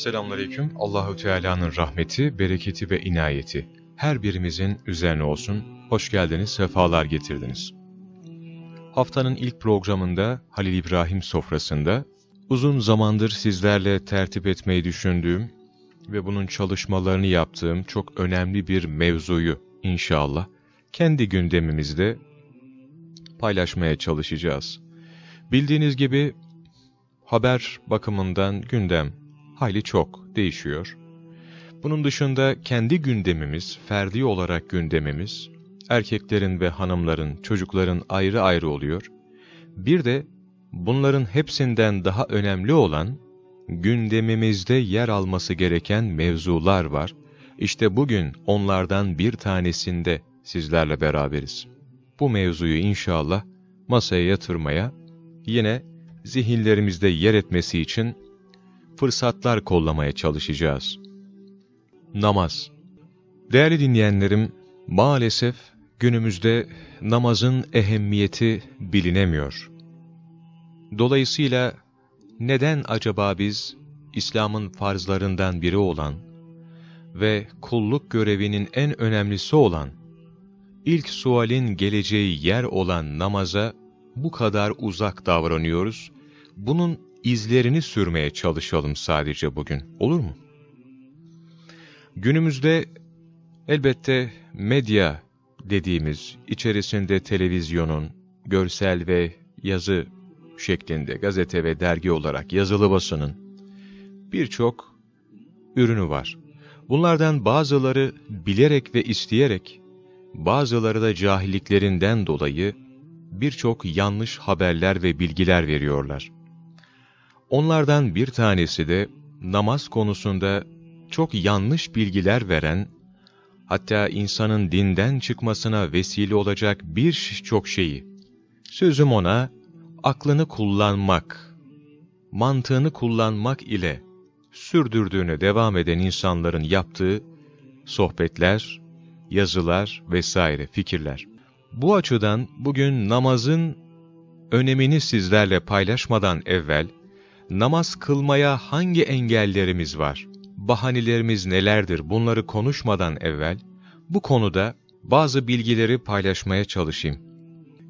Selamünaleyküm. Allahu Teala'nın rahmeti, bereketi ve inayeti her birimizin üzerine olsun. Hoş geldiniz, sefalar getirdiniz. Haftanın ilk programında Halil İbrahim sofrasında uzun zamandır sizlerle tertip etmeyi düşündüğüm ve bunun çalışmalarını yaptığım çok önemli bir mevzuyu inşallah kendi gündemimizde paylaşmaya çalışacağız. Bildiğiniz gibi haber bakımından gündem hayli çok değişiyor. Bunun dışında kendi gündemimiz, ferdi olarak gündemimiz, erkeklerin ve hanımların, çocukların ayrı ayrı oluyor. Bir de bunların hepsinden daha önemli olan, gündemimizde yer alması gereken mevzular var. İşte bugün onlardan bir tanesinde sizlerle beraberiz. Bu mevzuyu inşallah masaya yatırmaya, yine zihinlerimizde yer etmesi için fırsatlar kollamaya çalışacağız. Namaz Değerli dinleyenlerim, maalesef günümüzde namazın ehemmiyeti bilinemiyor. Dolayısıyla neden acaba biz İslam'ın farzlarından biri olan ve kulluk görevinin en önemlisi olan, ilk sualin geleceği yer olan namaza bu kadar uzak davranıyoruz? Bunun izlerini sürmeye çalışalım sadece bugün, olur mu? Günümüzde elbette medya dediğimiz, içerisinde televizyonun, görsel ve yazı şeklinde gazete ve dergi olarak yazılı basının birçok ürünü var. Bunlardan bazıları bilerek ve isteyerek, bazıları da cahilliklerinden dolayı birçok yanlış haberler ve bilgiler veriyorlar. Onlardan bir tanesi de namaz konusunda çok yanlış bilgiler veren, hatta insanın dinden çıkmasına vesile olacak birçok şeyi, sözüm ona aklını kullanmak, mantığını kullanmak ile sürdürdüğüne devam eden insanların yaptığı sohbetler, yazılar vesaire fikirler. Bu açıdan bugün namazın önemini sizlerle paylaşmadan evvel, namaz kılmaya hangi engellerimiz var, bahanelerimiz nelerdir bunları konuşmadan evvel, bu konuda bazı bilgileri paylaşmaya çalışayım.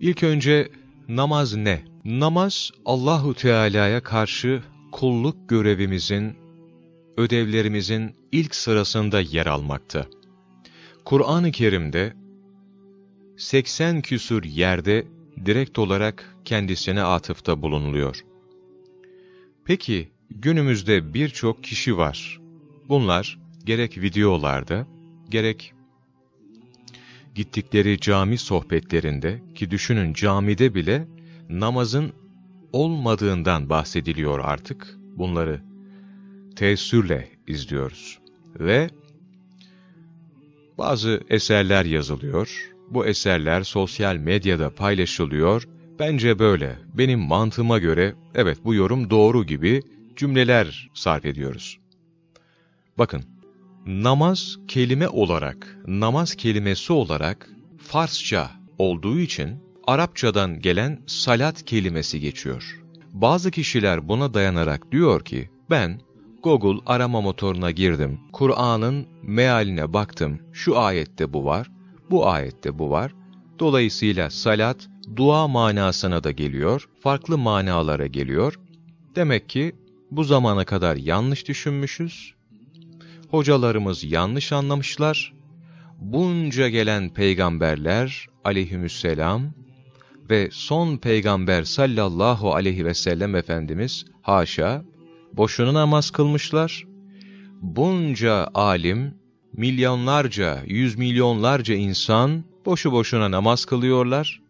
İlk önce namaz ne? Namaz Allahu Teala'ya karşı kulluk görevimizin, ödevlerimizin ilk sırasında yer almakta. Kur'an-ı Kerim'de 80 küsur yerde direkt olarak kendisine atıfta bulunuluyor. Peki günümüzde birçok kişi var. Bunlar gerek videolarda, gerek gittikleri cami sohbetlerinde ki düşünün camide bile namazın olmadığından bahsediliyor artık. Bunları teessürle izliyoruz. Ve bazı eserler yazılıyor. Bu eserler sosyal medyada paylaşılıyor. Bence böyle. Benim mantığıma göre evet bu yorum doğru gibi cümleler sarf ediyoruz. Bakın, namaz kelime olarak, namaz kelimesi olarak Farsça olduğu için Arapçadan gelen salat kelimesi geçiyor. Bazı kişiler buna dayanarak diyor ki, ben Google arama motoruna girdim, Kur'an'ın mealine baktım, şu ayette bu var, bu ayette bu var. Dolayısıyla salat, dua manasına da geliyor, farklı manalara geliyor. Demek ki bu zamana kadar yanlış düşünmüşüz, hocalarımız yanlış anlamışlar, bunca gelen peygamberler aleyhisselam ve son peygamber sallallahu aleyhi ve sellem Efendimiz haşa boşuna namaz kılmışlar. Bunca alim, milyonlarca, yüz milyonlarca insan boşu boşuna namaz kılıyorlar.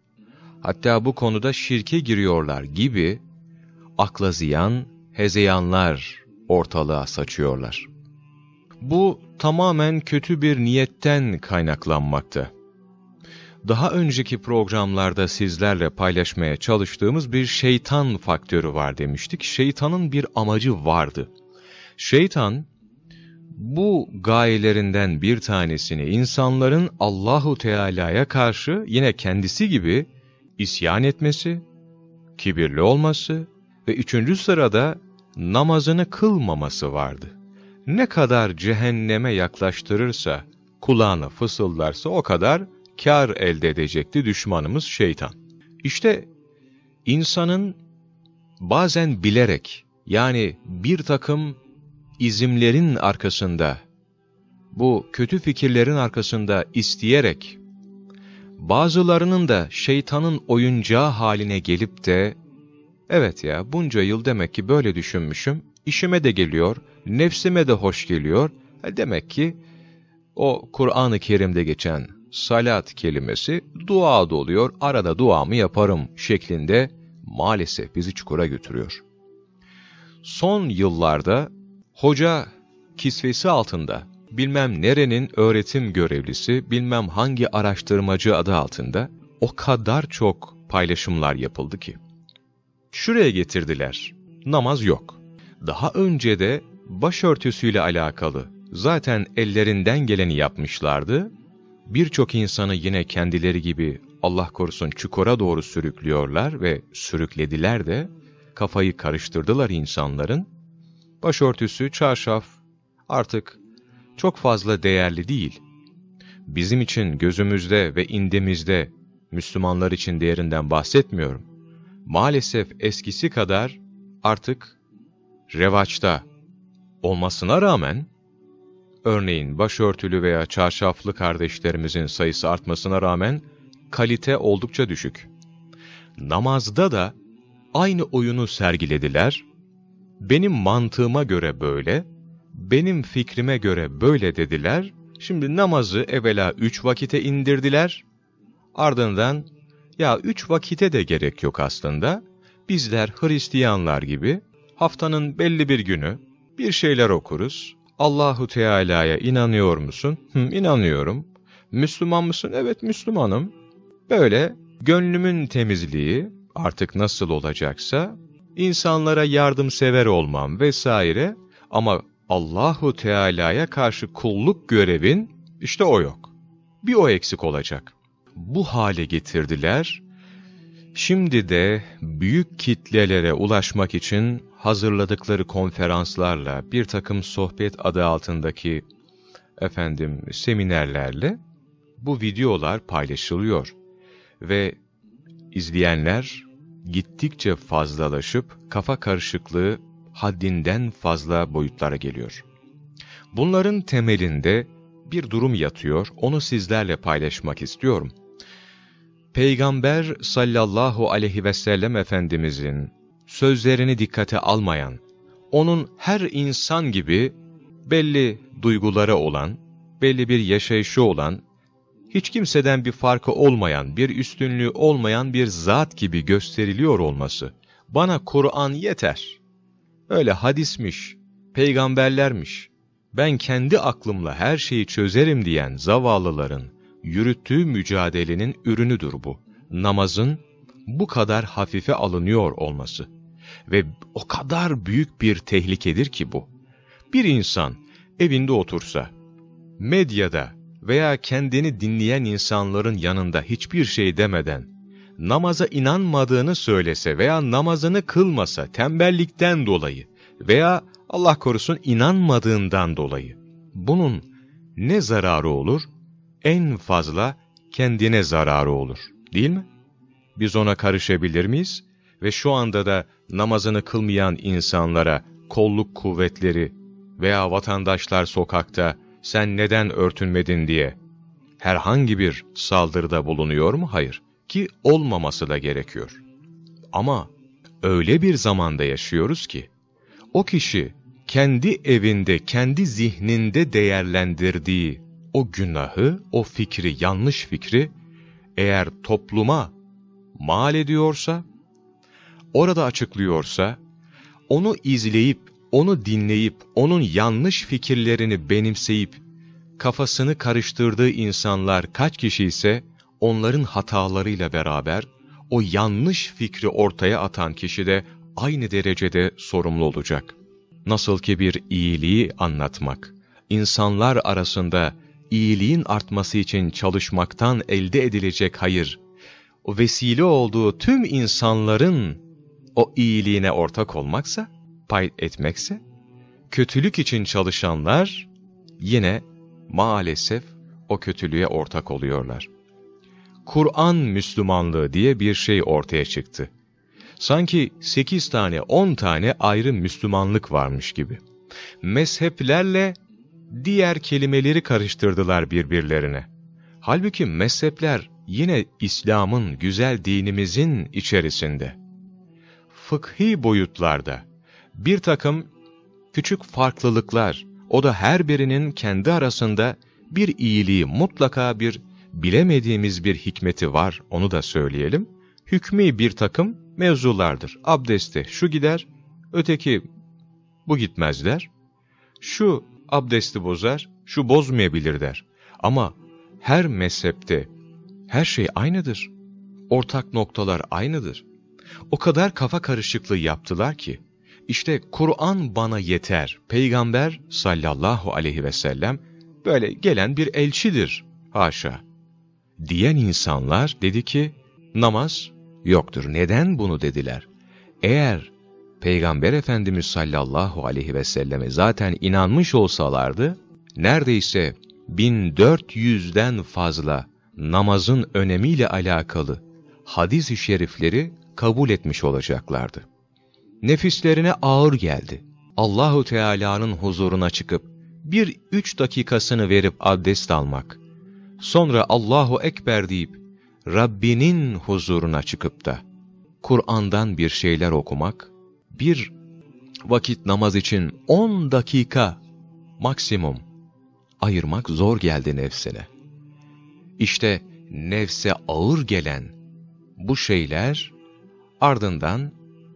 Hatta bu konuda şirke giriyorlar gibi akla ziyan, hezeyanlar ortalığa saçıyorlar. Bu tamamen kötü bir niyetten kaynaklanmakta. Daha önceki programlarda sizlerle paylaşmaya çalıştığımız bir şeytan faktörü var demiştik. Şeytanın bir amacı vardı. Şeytan, bu gayelerinden bir tanesini insanların Allahu Teala'ya karşı yine kendisi gibi isyan etmesi, kibirli olması ve üçüncü sırada namazını kılmaması vardı. ne kadar cehenneme yaklaştırırsa, kulağına fısıldarsa o kadar kar elde edecekti düşmanımız şeytan. İşte insanın bazen bilerek yani bir takım izimlerin arkasında, bu kötü fikirlerin arkasında isteyerek, bazılarının da şeytanın oyuncağı haline gelip de, evet ya bunca yıl demek ki böyle düşünmüşüm, işime de geliyor, nefsime de hoş geliyor, e demek ki o Kur'an-ı Kerim'de geçen salat kelimesi dua da oluyor, arada duamı yaparım şeklinde maalesef bizi çukura götürüyor. Son yıllarda hoca kisvesi altında bilmem nerenin öğretim görevlisi, bilmem hangi araştırmacı adı altında o kadar çok paylaşımlar yapıldı ki. Şuraya getirdiler, namaz yok. Daha önce de başörtüsüyle alakalı zaten ellerinden geleni yapmışlardı. Birçok insanı yine kendileri gibi Allah korusun çukura doğru sürüklüyorlar ve sürüklediler de kafayı karıştırdılar insanların. Başörtüsü, çarşaf artık çok fazla değerli değil. Bizim için gözümüzde ve indemizde Müslümanlar için değerinden bahsetmiyorum. Maalesef eskisi kadar artık revaçta olmasına rağmen, örneğin başörtülü veya çarşaflı kardeşlerimizin sayısı artmasına rağmen, kalite oldukça düşük. Namazda da aynı oyunu sergilediler. Benim mantığıma göre böyle, benim fikrime göre böyle dediler. Şimdi namazı evvela üç vakite indirdiler. Ardından, ya üç vakite de gerek yok aslında. Bizler Hristiyanlar gibi haftanın belli bir günü bir şeyler okuruz. Allahu Teala'ya inanıyor musun? Hı, inanıyorum. Müslüman mısın? Evet Müslümanım. Böyle gönlümün temizliği artık nasıl olacaksa insanlara yardımsever olmam vesaire ama Allahu Teala'ya karşı kulluk görevin işte o yok. Bir o eksik olacak. Bu hale getirdiler. Şimdi de büyük kitlelere ulaşmak için hazırladıkları konferanslarla, bir takım sohbet adı altındaki efendim seminerlerle bu videolar paylaşılıyor ve izleyenler gittikçe fazlalaşıp kafa karışıklığı haddinden fazla boyutlara geliyor. Bunların temelinde bir durum yatıyor, onu sizlerle paylaşmak istiyorum. Peygamber sallallahu aleyhi ve sellem Efendimizin sözlerini dikkate almayan, onun her insan gibi belli duyguları olan, belli bir yaşayışı olan, hiç kimseden bir farkı olmayan, bir üstünlüğü olmayan bir zat gibi gösteriliyor olması, bana Kur'an yeter. Öyle hadismiş, peygamberlermiş, ben kendi aklımla her şeyi çözerim diyen zavallıların yürüttüğü mücadelenin ürünüdür bu. Namazın bu kadar hafife alınıyor olması. Ve o kadar büyük bir tehlikedir ki bu. Bir insan evinde otursa, medyada veya kendini dinleyen insanların yanında hiçbir şey demeden, namaza inanmadığını söylese veya namazını kılmasa tembellikten dolayı veya Allah korusun inanmadığından dolayı, bunun ne zararı olur? En fazla kendine zararı olur, değil mi? Biz ona karışabilir miyiz? Ve şu anda da namazını kılmayan insanlara kolluk kuvvetleri veya vatandaşlar sokakta sen neden örtünmedin diye herhangi bir saldırıda bulunuyor mu? Hayır. Ki olmaması da gerekiyor. Ama öyle bir zamanda yaşıyoruz ki o kişi kendi evinde, kendi zihninde değerlendirdiği o günahı, o fikri, yanlış fikri eğer topluma mal ediyorsa, orada açıklıyorsa, onu izleyip, onu dinleyip, onun yanlış fikirlerini benimseyip, kafasını karıştırdığı insanlar kaç kişi ise, onların hatalarıyla beraber, o yanlış fikri ortaya atan kişi de aynı derecede sorumlu olacak. Nasıl ki bir iyiliği anlatmak, insanlar arasında iyiliğin artması için çalışmaktan elde edilecek hayır, o vesile olduğu tüm insanların o iyiliğine ortak olmaksa, pay etmekse, kötülük için çalışanlar yine maalesef o kötülüğe ortak oluyorlar. Kur'an Müslümanlığı diye bir şey ortaya çıktı. Sanki sekiz tane, on tane ayrı Müslümanlık varmış gibi. Mezheplerle diğer kelimeleri karıştırdılar birbirlerine. Halbuki mezhepler yine İslam'ın, güzel dinimizin içerisinde. Fıkhi boyutlarda bir takım küçük farklılıklar, o da her birinin kendi arasında bir iyiliği, mutlaka bir bilemediğimiz bir hikmeti var, onu da söyleyelim. Hükmü bir takım mevzulardır. Abdeste şu gider, öteki bu gitmezler. Şu abdesti bozar, şu bozmayabilir der. Ama her mezhepte her şey aynıdır. Ortak noktalar aynıdır. O kadar kafa karışıklığı yaptılar ki, işte Kur'an bana yeter. Peygamber sallallahu aleyhi ve sellem böyle gelen bir elçidir. Haşa. Diyen insanlar dedi ki, namaz yoktur. Neden bunu dediler? Eğer Peygamber Efendimiz sallallahu aleyhi ve selleme zaten inanmış olsalardı, neredeyse 1400'den fazla namazın önemiyle alakalı hadis-i şerifleri kabul etmiş olacaklardı. Nefislerine ağır geldi. Allahu Teala'nın huzuruna çıkıp bir üç dakikasını verip abdest almak, sonra Allahu Ekber deyip Rabbinin huzuruna çıkıp da Kur'an'dan bir şeyler okumak, bir vakit namaz için on dakika maksimum ayırmak zor geldi nefsine. İşte nefse ağır gelen bu şeyler ardından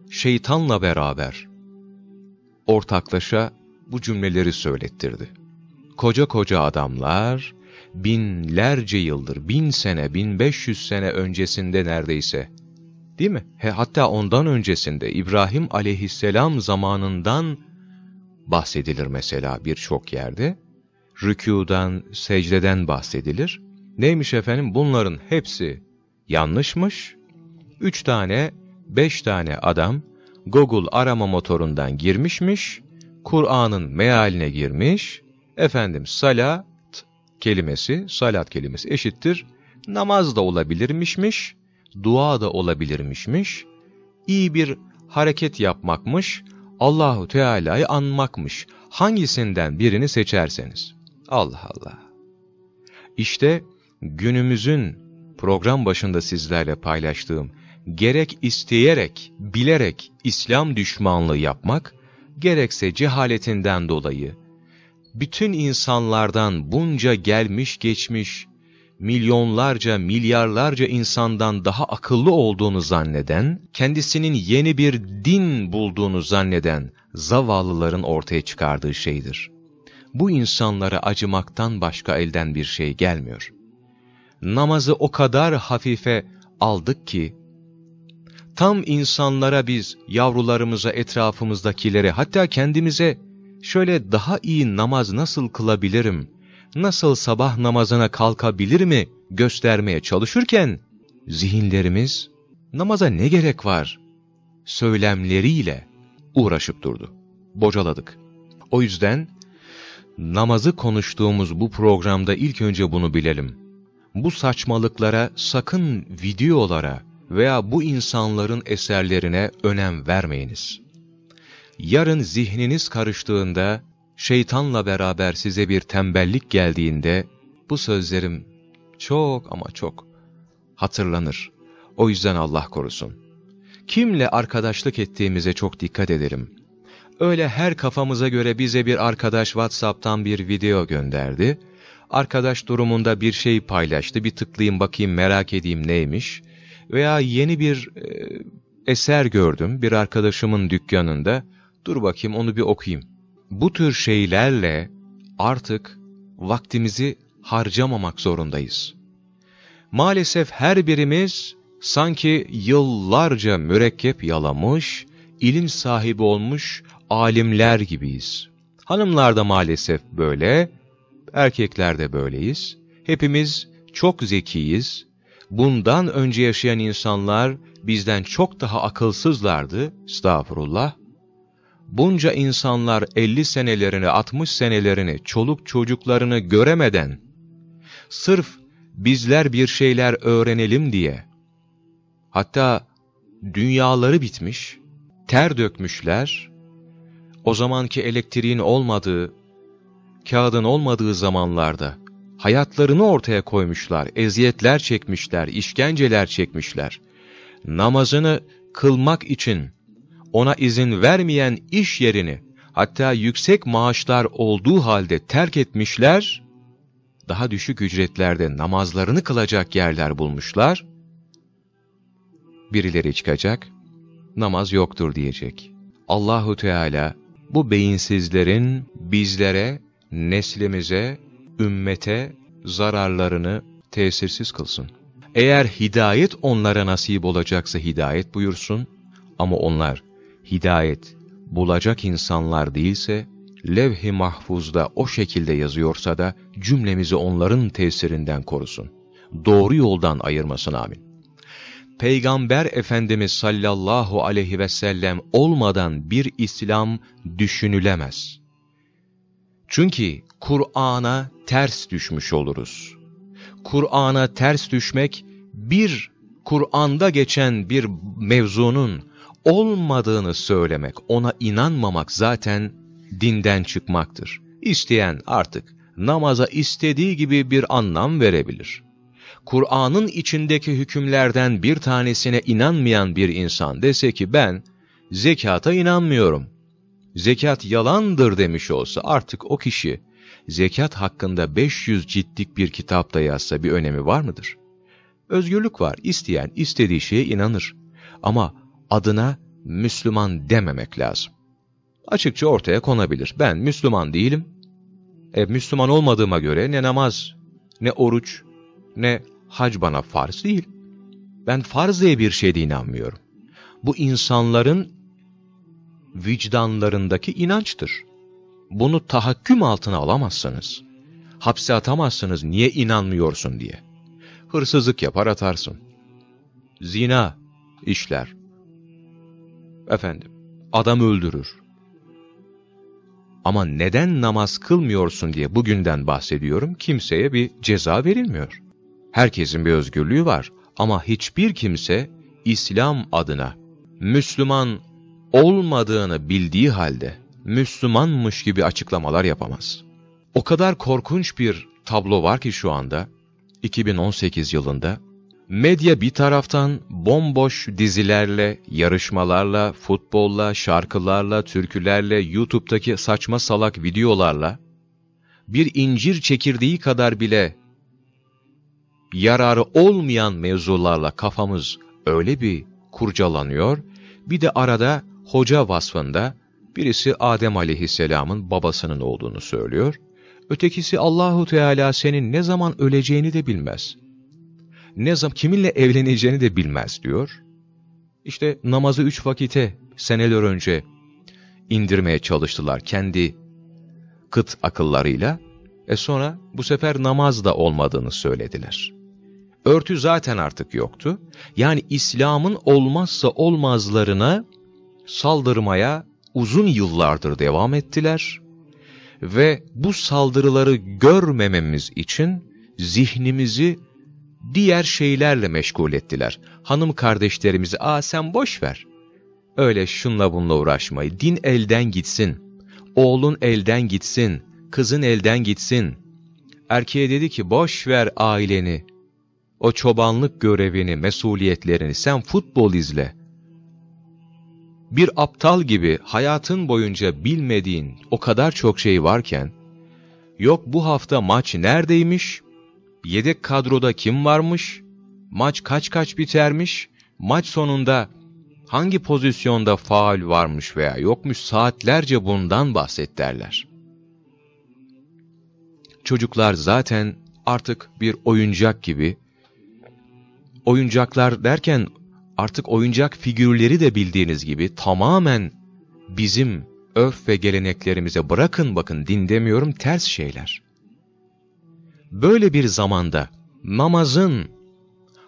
şeytanla beraber ortaklaşa bu cümleleri söylettirdi. Koca koca adamlar binlerce yıldır, bin sene, bin beş yüz sene öncesinde neredeyse, değil mi? He, hatta ondan öncesinde İbrahim aleyhisselam zamanından bahsedilir mesela birçok yerde. Rükûdan, secdeden bahsedilir. Neymiş efendim? Bunların hepsi yanlışmış. Üç tane, beş tane adam Google arama motorundan girmişmiş, Kur'an'ın mealine girmiş, efendim salat kelimesi, salat kelimesi eşittir, namaz da olabilirmişmiş, dua da olabilirmişmiş, iyi bir hareket yapmakmış, Allahu Teala'yı anmakmış. Hangisinden birini seçerseniz. Allah Allah. İşte günümüzün program başında sizlerle paylaştığım gerek isteyerek, bilerek İslam düşmanlığı yapmak, gerekse cehaletinden dolayı, bütün insanlardan bunca gelmiş geçmiş, milyonlarca, milyarlarca insandan daha akıllı olduğunu zanneden, kendisinin yeni bir din bulduğunu zanneden zavallıların ortaya çıkardığı şeydir. Bu insanlara acımaktan başka elden bir şey gelmiyor. Namazı o kadar hafife aldık ki, tam insanlara biz, yavrularımıza, etrafımızdakilere, hatta kendimize şöyle daha iyi namaz nasıl kılabilirim, nasıl sabah namazına kalkabilir mi göstermeye çalışırken, zihinlerimiz namaza ne gerek var söylemleriyle uğraşıp durdu. Bocaladık. O yüzden namazı konuştuğumuz bu programda ilk önce bunu bilelim. Bu saçmalıklara sakın videolara, veya bu insanların eserlerine önem vermeyiniz. Yarın zihniniz karıştığında, şeytanla beraber size bir tembellik geldiğinde, bu sözlerim çok ama çok hatırlanır. O yüzden Allah korusun. Kimle arkadaşlık ettiğimize çok dikkat edelim. Öyle her kafamıza göre bize bir arkadaş WhatsApp'tan bir video gönderdi. Arkadaş durumunda bir şey paylaştı. Bir tıklayayım bakayım merak edeyim neymiş. Veya yeni bir e, eser gördüm bir arkadaşımın dükkanında. Dur bakayım onu bir okuyayım. Bu tür şeylerle artık vaktimizi harcamamak zorundayız. Maalesef her birimiz sanki yıllarca mürekkep yalamış, ilim sahibi olmuş alimler gibiyiz. Hanımlar da maalesef böyle, erkekler de böyleyiz. Hepimiz çok zekiyiz, bundan önce yaşayan insanlar bizden çok daha akılsızlardı, estağfurullah. Bunca insanlar 50 senelerini, 60 senelerini, çoluk çocuklarını göremeden, sırf bizler bir şeyler öğrenelim diye, hatta dünyaları bitmiş, ter dökmüşler, o zamanki elektriğin olmadığı, kağıdın olmadığı zamanlarda, hayatlarını ortaya koymuşlar, eziyetler çekmişler, işkenceler çekmişler. Namazını kılmak için ona izin vermeyen iş yerini, hatta yüksek maaşlar olduğu halde terk etmişler, daha düşük ücretlerde namazlarını kılacak yerler bulmuşlar. Birileri çıkacak, namaz yoktur diyecek. Allahu Teala bu beyinsizlerin bizlere, neslimize, ümmete zararlarını tesirsiz kılsın. Eğer hidayet onlara nasip olacaksa hidayet buyursun ama onlar hidayet bulacak insanlar değilse, levh-i mahfuzda o şekilde yazıyorsa da cümlemizi onların tesirinden korusun. Doğru yoldan ayırmasın amin. Peygamber Efendimiz sallallahu aleyhi ve sellem olmadan bir İslam düşünülemez. Çünkü Kur'an'a ters düşmüş oluruz. Kur'an'a ters düşmek, bir Kur'an'da geçen bir mevzunun olmadığını söylemek, ona inanmamak zaten dinden çıkmaktır. İsteyen artık namaza istediği gibi bir anlam verebilir. Kur'an'ın içindeki hükümlerden bir tanesine inanmayan bir insan dese ki ben zekata inanmıyorum. Zekat yalandır demiş olsa artık o kişi zekat hakkında 500 ciltlik bir kitapta yazsa bir önemi var mıdır? Özgürlük var. İsteyen istediği şeye inanır. Ama adına Müslüman dememek lazım. Açıkça ortaya konabilir. Ben Müslüman değilim. E, Müslüman olmadığıma göre ne namaz, ne oruç, ne hac bana farz değil. Ben farz diye bir şeyde inanmıyorum. Bu insanların vicdanlarındaki inançtır. Bunu tahakküm altına alamazsınız. Hapse atamazsınız niye inanmıyorsun diye. Hırsızlık yapar atarsın. Zina işler. Efendim, adam öldürür. Ama neden namaz kılmıyorsun diye bugünden bahsediyorum, kimseye bir ceza verilmiyor. Herkesin bir özgürlüğü var ama hiçbir kimse İslam adına Müslüman olmadığını bildiği halde Müslümanmış gibi açıklamalar yapamaz. O kadar korkunç bir tablo var ki şu anda, 2018 yılında, medya bir taraftan bomboş dizilerle, yarışmalarla, futbolla, şarkılarla, türkülerle, YouTube'daki saçma salak videolarla, bir incir çekirdeği kadar bile yararı olmayan mevzularla kafamız öyle bir kurcalanıyor, bir de arada hoca vasfında birisi Adem aleyhisselamın babasının olduğunu söylüyor, ötekisi Allahu Teala senin ne zaman öleceğini de bilmez. Ne zaman kiminle evleneceğini de bilmez diyor. İşte namazı üç vakite seneler önce indirmeye çalıştılar kendi kıt akıllarıyla. E sonra bu sefer namaz da olmadığını söylediler. Örtü zaten artık yoktu. Yani İslam'ın olmazsa olmazlarına saldırmaya uzun yıllardır devam ettiler. Ve bu saldırıları görmememiz için zihnimizi diğer şeylerle meşgul ettiler. Hanım kardeşlerimizi, ''Aa sen boş ver. Öyle şunla bunla uğraşmayı. Din elden gitsin. Oğlun elden gitsin. Kızın elden gitsin.'' Erkeğe dedi ki, boş ver aileni o çobanlık görevini, mesuliyetlerini sen futbol izle. Bir aptal gibi hayatın boyunca bilmediğin o kadar çok şey varken, yok bu hafta maç neredeymiş, yedek kadroda kim varmış, maç kaç kaç bitermiş, maç sonunda hangi pozisyonda faal varmış veya yokmuş saatlerce bundan bahset derler. Çocuklar zaten artık bir oyuncak gibi oyuncaklar derken artık oyuncak figürleri de bildiğiniz gibi tamamen bizim örf ve geleneklerimize bırakın bakın din demiyorum ters şeyler. Böyle bir zamanda namazın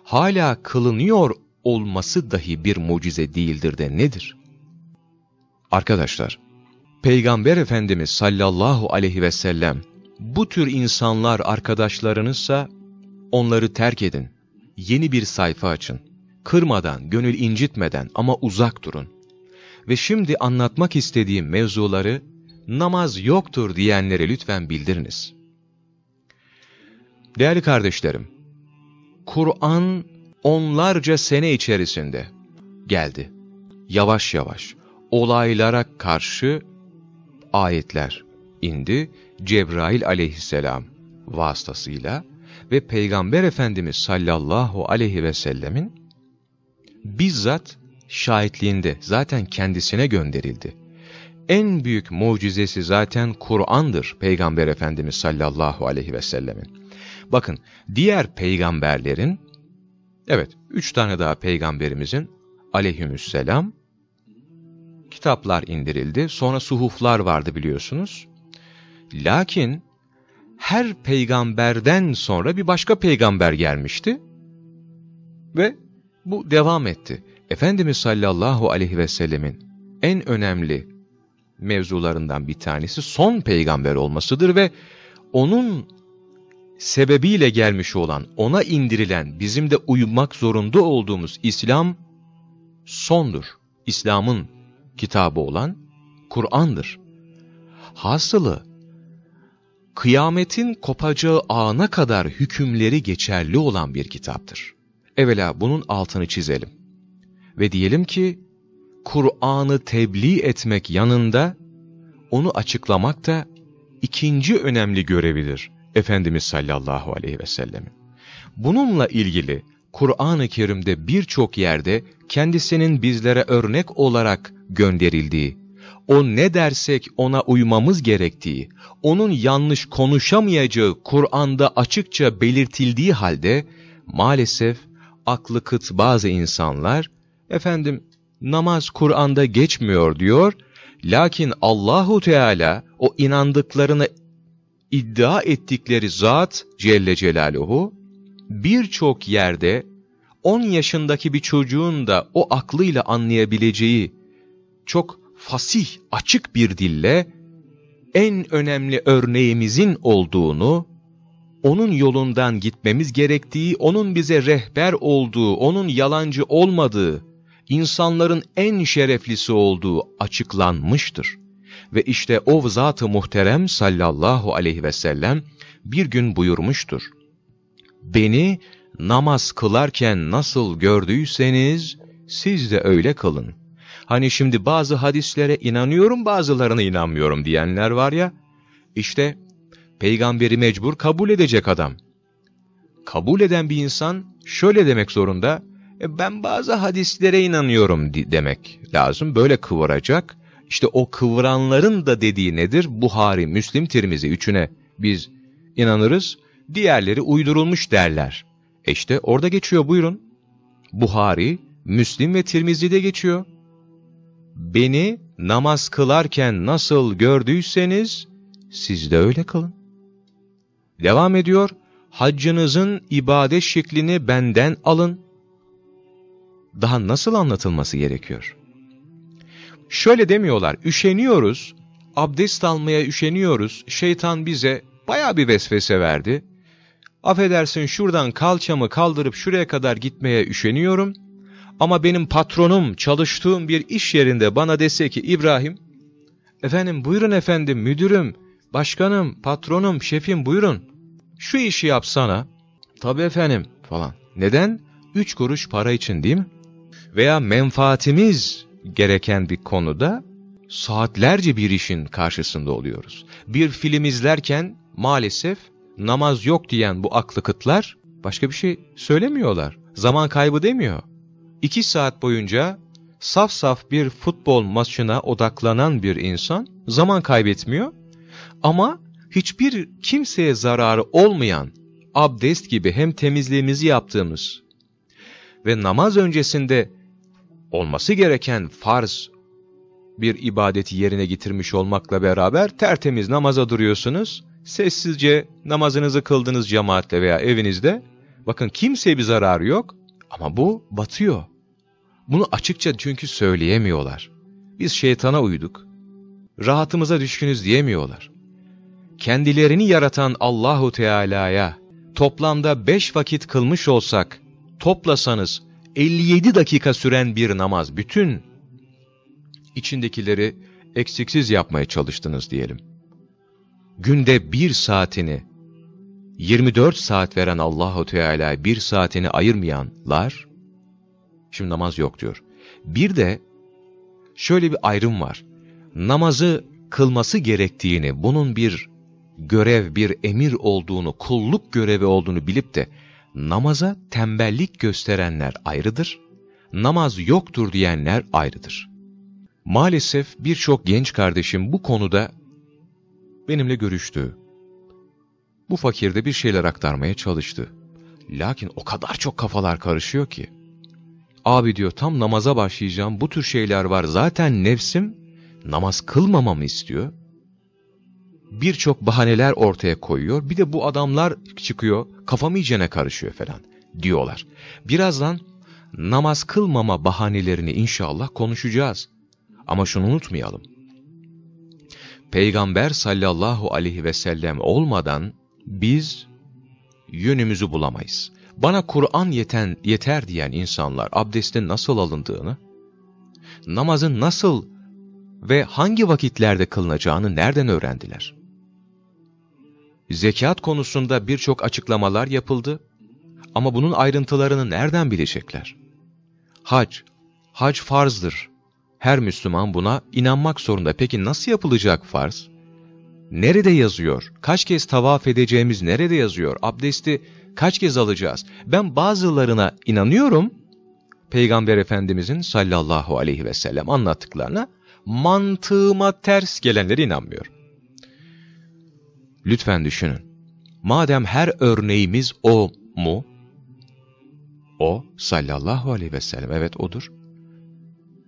hala kılınıyor olması dahi bir mucize değildir de nedir? Arkadaşlar, Peygamber Efendimiz sallallahu aleyhi ve sellem bu tür insanlar arkadaşlarınızsa onları terk edin. Yeni bir sayfa açın. Kırmadan, gönül incitmeden ama uzak durun. Ve şimdi anlatmak istediğim mevzuları namaz yoktur diyenlere lütfen bildiriniz. Değerli kardeşlerim, Kur'an onlarca sene içerisinde geldi. Yavaş yavaş olaylara karşı ayetler indi. Cebrail aleyhisselam vasıtasıyla ve Peygamber Efendimiz sallallahu aleyhi ve sellemin bizzat şahitliğinde zaten kendisine gönderildi. En büyük mucizesi zaten Kur'an'dır Peygamber Efendimiz sallallahu aleyhi ve sellemin. Bakın diğer peygamberlerin, evet üç tane daha peygamberimizin aleyhümüsselam kitaplar indirildi. Sonra suhuflar vardı biliyorsunuz. Lakin her peygamberden sonra bir başka peygamber gelmişti ve bu devam etti. Efendimiz sallallahu aleyhi ve sellemin en önemli mevzularından bir tanesi son peygamber olmasıdır ve onun sebebiyle gelmiş olan, ona indirilen, bizim de uymak zorunda olduğumuz İslam sondur. İslam'ın kitabı olan Kur'an'dır. Hasılı, kıyametin kopacağı ana kadar hükümleri geçerli olan bir kitaptır. Evvela bunun altını çizelim. Ve diyelim ki, Kur'an'ı tebliğ etmek yanında, onu açıklamak da ikinci önemli görevidir Efendimiz sallallahu aleyhi ve sellemin. Bununla ilgili Kur'an-ı Kerim'de birçok yerde kendisinin bizlere örnek olarak gönderildiği, o ne dersek ona uymamız gerektiği, onun yanlış konuşamayacağı Kur'an'da açıkça belirtildiği halde maalesef aklı kıt bazı insanlar, efendim namaz Kur'an'da geçmiyor diyor, lakin Allahu Teala o inandıklarını iddia ettikleri zat Celle Celaluhu birçok yerde 10 yaşındaki bir çocuğun da o aklıyla anlayabileceği çok fasih, açık bir dille en önemli örneğimizin olduğunu, onun yolundan gitmemiz gerektiği, onun bize rehber olduğu, onun yalancı olmadığı, insanların en şereflisi olduğu açıklanmıştır. Ve işte o zat-ı muhterem sallallahu aleyhi ve sellem bir gün buyurmuştur. Beni namaz kılarken nasıl gördüyseniz siz de öyle kılın. Hani şimdi bazı hadislere inanıyorum bazılarına inanmıyorum diyenler var ya, işte peygamberi mecbur kabul edecek adam. Kabul eden bir insan şöyle demek zorunda, e ben bazı hadislere inanıyorum demek lazım, böyle kıvıracak. İşte o kıvıranların da dediği nedir? Buhari, Müslim, Tirmizi üçüne biz inanırız, diğerleri uydurulmuş derler. E işte orada geçiyor buyurun. Buhari, Müslim ve Tirmizi'de geçiyor. Beni namaz kılarken nasıl gördüyseniz siz de öyle kılın. Devam ediyor. Haccınızın ibadet şeklini benden alın. Daha nasıl anlatılması gerekiyor? Şöyle demiyorlar, üşeniyoruz, abdest almaya üşeniyoruz, şeytan bize baya bir vesvese verdi. Affedersin şuradan kalçamı kaldırıp şuraya kadar gitmeye üşeniyorum. Ama benim patronum çalıştığım bir iş yerinde bana dese ki İbrahim, efendim buyurun efendim müdürüm, başkanım, patronum, şefim buyurun. Şu işi yapsana. Tabii efendim falan. Neden? Üç kuruş para için değil mi? Veya menfaatimiz gereken bir konuda saatlerce bir işin karşısında oluyoruz. Bir film izlerken maalesef namaz yok diyen bu aklı kıtlar başka bir şey söylemiyorlar. Zaman kaybı demiyor. İki saat boyunca saf saf bir futbol maçına odaklanan bir insan zaman kaybetmiyor. Ama hiçbir kimseye zararı olmayan abdest gibi hem temizliğimizi yaptığımız ve namaz öncesinde olması gereken farz bir ibadeti yerine getirmiş olmakla beraber tertemiz namaza duruyorsunuz. Sessizce namazınızı kıldınız cemaatle veya evinizde. Bakın kimseye bir zararı yok ama bu batıyor. Bunu açıkça çünkü söyleyemiyorlar. Biz şeytana uyduk. rahatımıza düşkünüz diyemiyorlar. Kendilerini yaratan Allahu Teala'ya toplamda beş vakit kılmış olsak, toplasanız 57 dakika süren bir namaz, bütün içindekileri eksiksiz yapmaya çalıştınız diyelim. Günde bir saatini, 24 saat veren Allahu Teala bir saatini ayırmayanlar, şimdi namaz yok diyor. Bir de şöyle bir ayrım var. Namazı kılması gerektiğini, bunun bir görev, bir emir olduğunu, kulluk görevi olduğunu bilip de namaza tembellik gösterenler ayrıdır, namaz yoktur diyenler ayrıdır. Maalesef birçok genç kardeşim bu konuda benimle görüştü. Bu fakirde bir şeyler aktarmaya çalıştı. Lakin o kadar çok kafalar karışıyor ki. Abi diyor tam namaza başlayacağım bu tür şeyler var zaten nefsim namaz kılmamamı istiyor. Birçok bahaneler ortaya koyuyor. Bir de bu adamlar çıkıyor kafam iyicene karışıyor falan diyorlar. Birazdan namaz kılmama bahanelerini inşallah konuşacağız. Ama şunu unutmayalım. Peygamber sallallahu aleyhi ve sellem olmadan biz yönümüzü bulamayız. Bana Kur'an yeter diyen insanlar abdestin nasıl alındığını, namazın nasıl ve hangi vakitlerde kılınacağını nereden öğrendiler? Zekat konusunda birçok açıklamalar yapıldı ama bunun ayrıntılarını nereden bilecekler? Hac, hac farzdır. Her Müslüman buna inanmak zorunda. Peki nasıl yapılacak farz? Nerede yazıyor? Kaç kez tavaf edeceğimiz nerede yazıyor? Abdesti kaç kez alacağız? Ben bazılarına inanıyorum. Peygamber Efendimizin sallallahu aleyhi ve sellem anlattıklarına mantığıma ters gelenlere inanmıyorum. Lütfen düşünün. Madem her örneğimiz o mu? O sallallahu aleyhi ve sellem. Evet odur.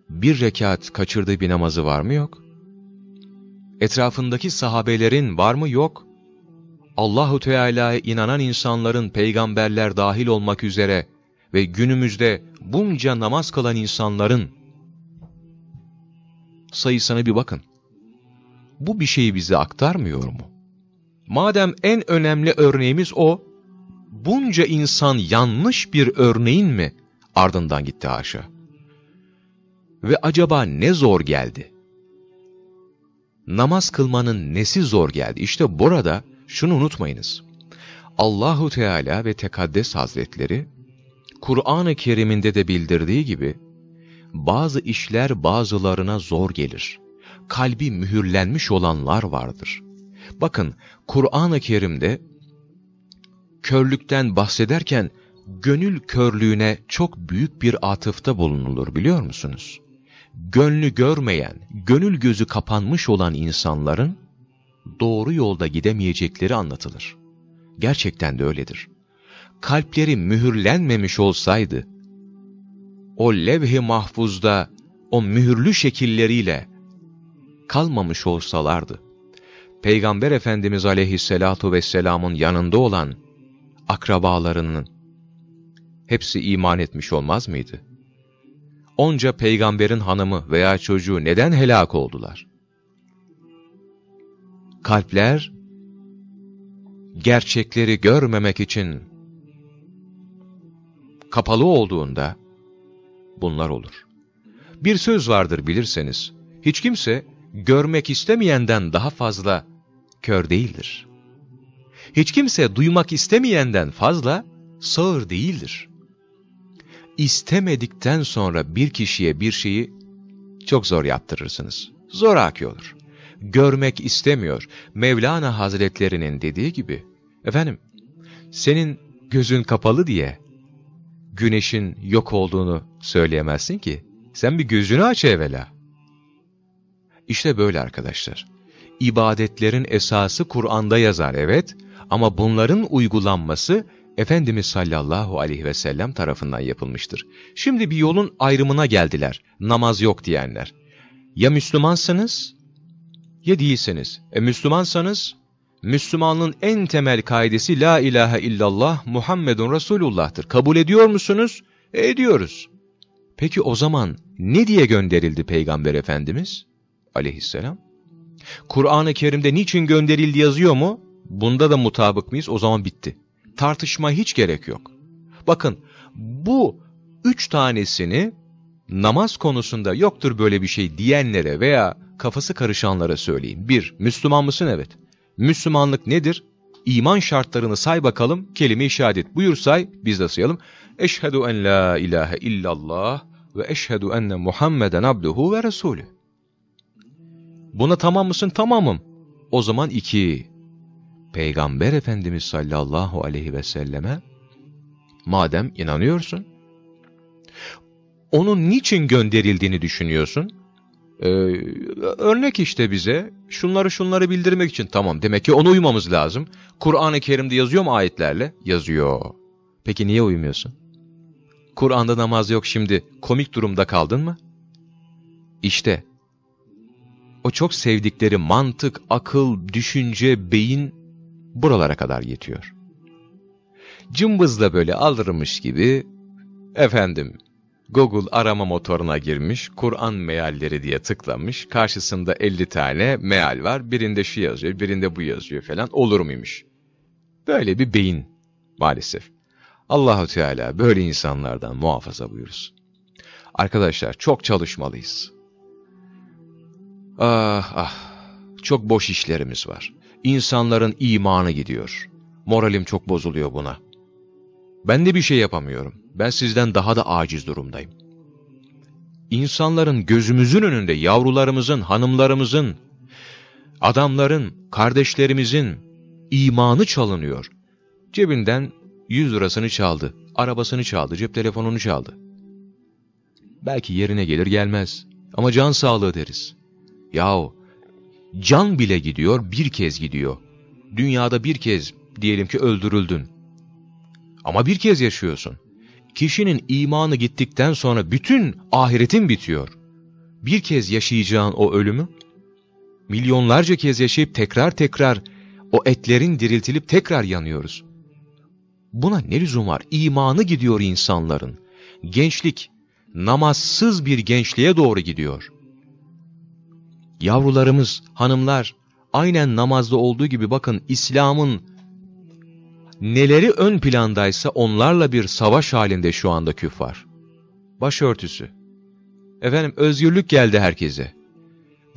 Bir rekat kaçırdığı bir namazı var mı yok? Etrafındaki sahabelerin var mı yok? Allahu Teala'ya inanan insanların peygamberler dahil olmak üzere ve günümüzde bunca namaz kılan insanların sayısına bir bakın. Bu bir şeyi bize aktarmıyor mu? Madem en önemli örneğimiz o, bunca insan yanlış bir örneğin mi ardından gitti haşa? Ve acaba ne zor geldi? Namaz kılmanın nesi zor geldi? İşte burada şunu unutmayınız. Allahu Teala ve Tekaddes Hazretleri Kur'an-ı Kerim'inde de bildirdiği gibi bazı işler bazılarına zor gelir. Kalbi mühürlenmiş olanlar vardır. Bakın Kur'an-ı Kerim'de körlükten bahsederken gönül körlüğüne çok büyük bir atıfta bulunulur biliyor musunuz? Gönlü görmeyen, gönül gözü kapanmış olan insanların doğru yolda gidemeyecekleri anlatılır. Gerçekten de öyledir. Kalpleri mühürlenmemiş olsaydı, o levh-i mahfuzda o mühürlü şekilleriyle kalmamış olsalardı, Peygamber Efendimiz aleyhissalatu vesselamın yanında olan akrabalarının hepsi iman etmiş olmaz mıydı? Onca peygamberin hanımı veya çocuğu neden helak oldular? Kalpler, gerçekleri görmemek için kapalı olduğunda bunlar olur. Bir söz vardır bilirseniz, hiç kimse görmek istemeyenden daha fazla kör değildir. Hiç kimse duymak istemeyenden fazla sağır değildir. İstemedikten sonra bir kişiye bir şeyi çok zor yaptırırsınız. Zoraki olur. Görmek istemiyor. Mevlana Hazretlerinin dediği gibi, efendim, senin gözün kapalı diye güneşin yok olduğunu söyleyemezsin ki. Sen bir gözünü aç evvela. İşte böyle arkadaşlar. İbadetlerin esası Kur'an'da yazar evet ama bunların uygulanması Efendimiz sallallahu aleyhi ve sellem tarafından yapılmıştır. Şimdi bir yolun ayrımına geldiler. Namaz yok diyenler. Ya Müslümansınız ya değilsiniz. E Müslümansanız Müslümanlığın en temel kaidesi La ilahe illallah Muhammedun Resulullah'tır. Kabul ediyor musunuz? E ediyoruz. Peki o zaman ne diye gönderildi Peygamber Efendimiz aleyhisselam? Kur'an-ı Kerim'de niçin gönderildi yazıyor mu? Bunda da mutabık mıyız? O zaman bitti. Tartışma hiç gerek yok. Bakın bu üç tanesini namaz konusunda yoktur böyle bir şey diyenlere veya kafası karışanlara söyleyeyim. Bir, Müslüman mısın? Evet. Müslümanlık nedir? İman şartlarını say bakalım. Kelime-i şehadet buyur say. Biz de sayalım. Eşhedü en la ilahe illallah ve eşhedü enne Muhammeden abduhu ve resulü. Buna tamam mısın? Tamamım. O zaman iki. Peygamber Efendimiz sallallahu aleyhi ve selleme madem inanıyorsun, onun niçin gönderildiğini düşünüyorsun? Ee, örnek işte bize şunları şunları bildirmek için tamam demek ki ona uymamız lazım. Kur'an-ı Kerim'de yazıyor mu ayetlerle? Yazıyor. Peki niye uymuyorsun? Kur'an'da namaz yok şimdi komik durumda kaldın mı? İşte o çok sevdikleri mantık, akıl, düşünce, beyin buralara kadar yetiyor. Cımbızla böyle alırmış gibi efendim Google arama motoruna girmiş, Kur'an mealleri diye tıklamış, karşısında 50 tane meal var, birinde şu yazıyor, birinde bu yazıyor falan, olur muymuş? Böyle bir beyin maalesef. Allahu Teala böyle insanlardan muhafaza buyursun. Arkadaşlar çok çalışmalıyız. Ah ah, çok boş işlerimiz var. İnsanların imanı gidiyor. Moralim çok bozuluyor buna. Ben de bir şey yapamıyorum. Ben sizden daha da aciz durumdayım. İnsanların gözümüzün önünde yavrularımızın, hanımlarımızın, adamların, kardeşlerimizin imanı çalınıyor. Cebinden 100 lirasını çaldı, arabasını çaldı, cep telefonunu çaldı. Belki yerine gelir gelmez ama can sağlığı deriz. Yahu can bile gidiyor, bir kez gidiyor. Dünyada bir kez diyelim ki öldürüldün. Ama bir kez yaşıyorsun. Kişinin imanı gittikten sonra bütün ahiretin bitiyor. Bir kez yaşayacağın o ölümü, milyonlarca kez yaşayıp tekrar tekrar o etlerin diriltilip tekrar yanıyoruz. Buna ne lüzum var? İmanı gidiyor insanların. Gençlik, namazsız bir gençliğe doğru gidiyor. Yavrularımız, hanımlar, aynen namazda olduğu gibi bakın İslam'ın neleri ön plandaysa onlarla bir savaş halinde şu anda küffar. Başörtüsü. Efendim özgürlük geldi herkese.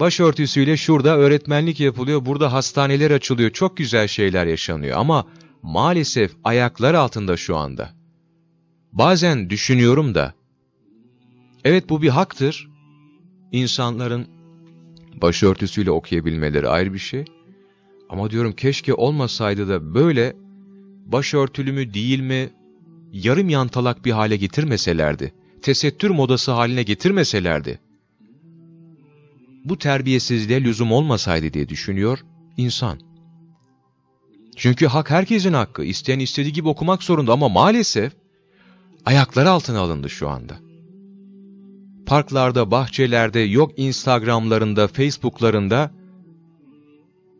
Başörtüsüyle şurada öğretmenlik yapılıyor, burada hastaneler açılıyor, çok güzel şeyler yaşanıyor ama maalesef ayaklar altında şu anda. Bazen düşünüyorum da, evet bu bir haktır, insanların başörtüsüyle okuyabilmeleri ayrı bir şey. Ama diyorum keşke olmasaydı da böyle başörtülü mü değil mi yarım yantalak bir hale getirmeselerdi. Tesettür modası haline getirmeselerdi. Bu terbiyesizliğe lüzum olmasaydı diye düşünüyor insan. Çünkü hak herkesin hakkı. İsteyen istediği gibi okumak zorunda ama maalesef ayakları altına alındı şu anda. Parklarda, bahçelerde, yok Instagram'larında, Facebook'larında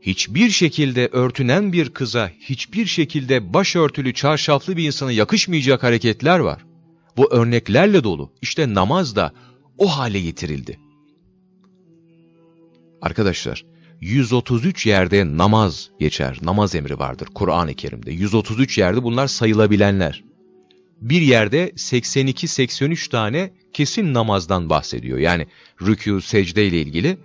hiçbir şekilde örtünen bir kıza, hiçbir şekilde başörtülü, çarşaflı bir insana yakışmayacak hareketler var. Bu örneklerle dolu. İşte namaz da o hale getirildi. Arkadaşlar, 133 yerde namaz geçer, namaz emri vardır Kur'an-ı Kerim'de. 133 yerde bunlar sayılabilenler. Bir yerde 82-83 tane kesin namazdan bahsediyor. Yani rükû, secde ile ilgili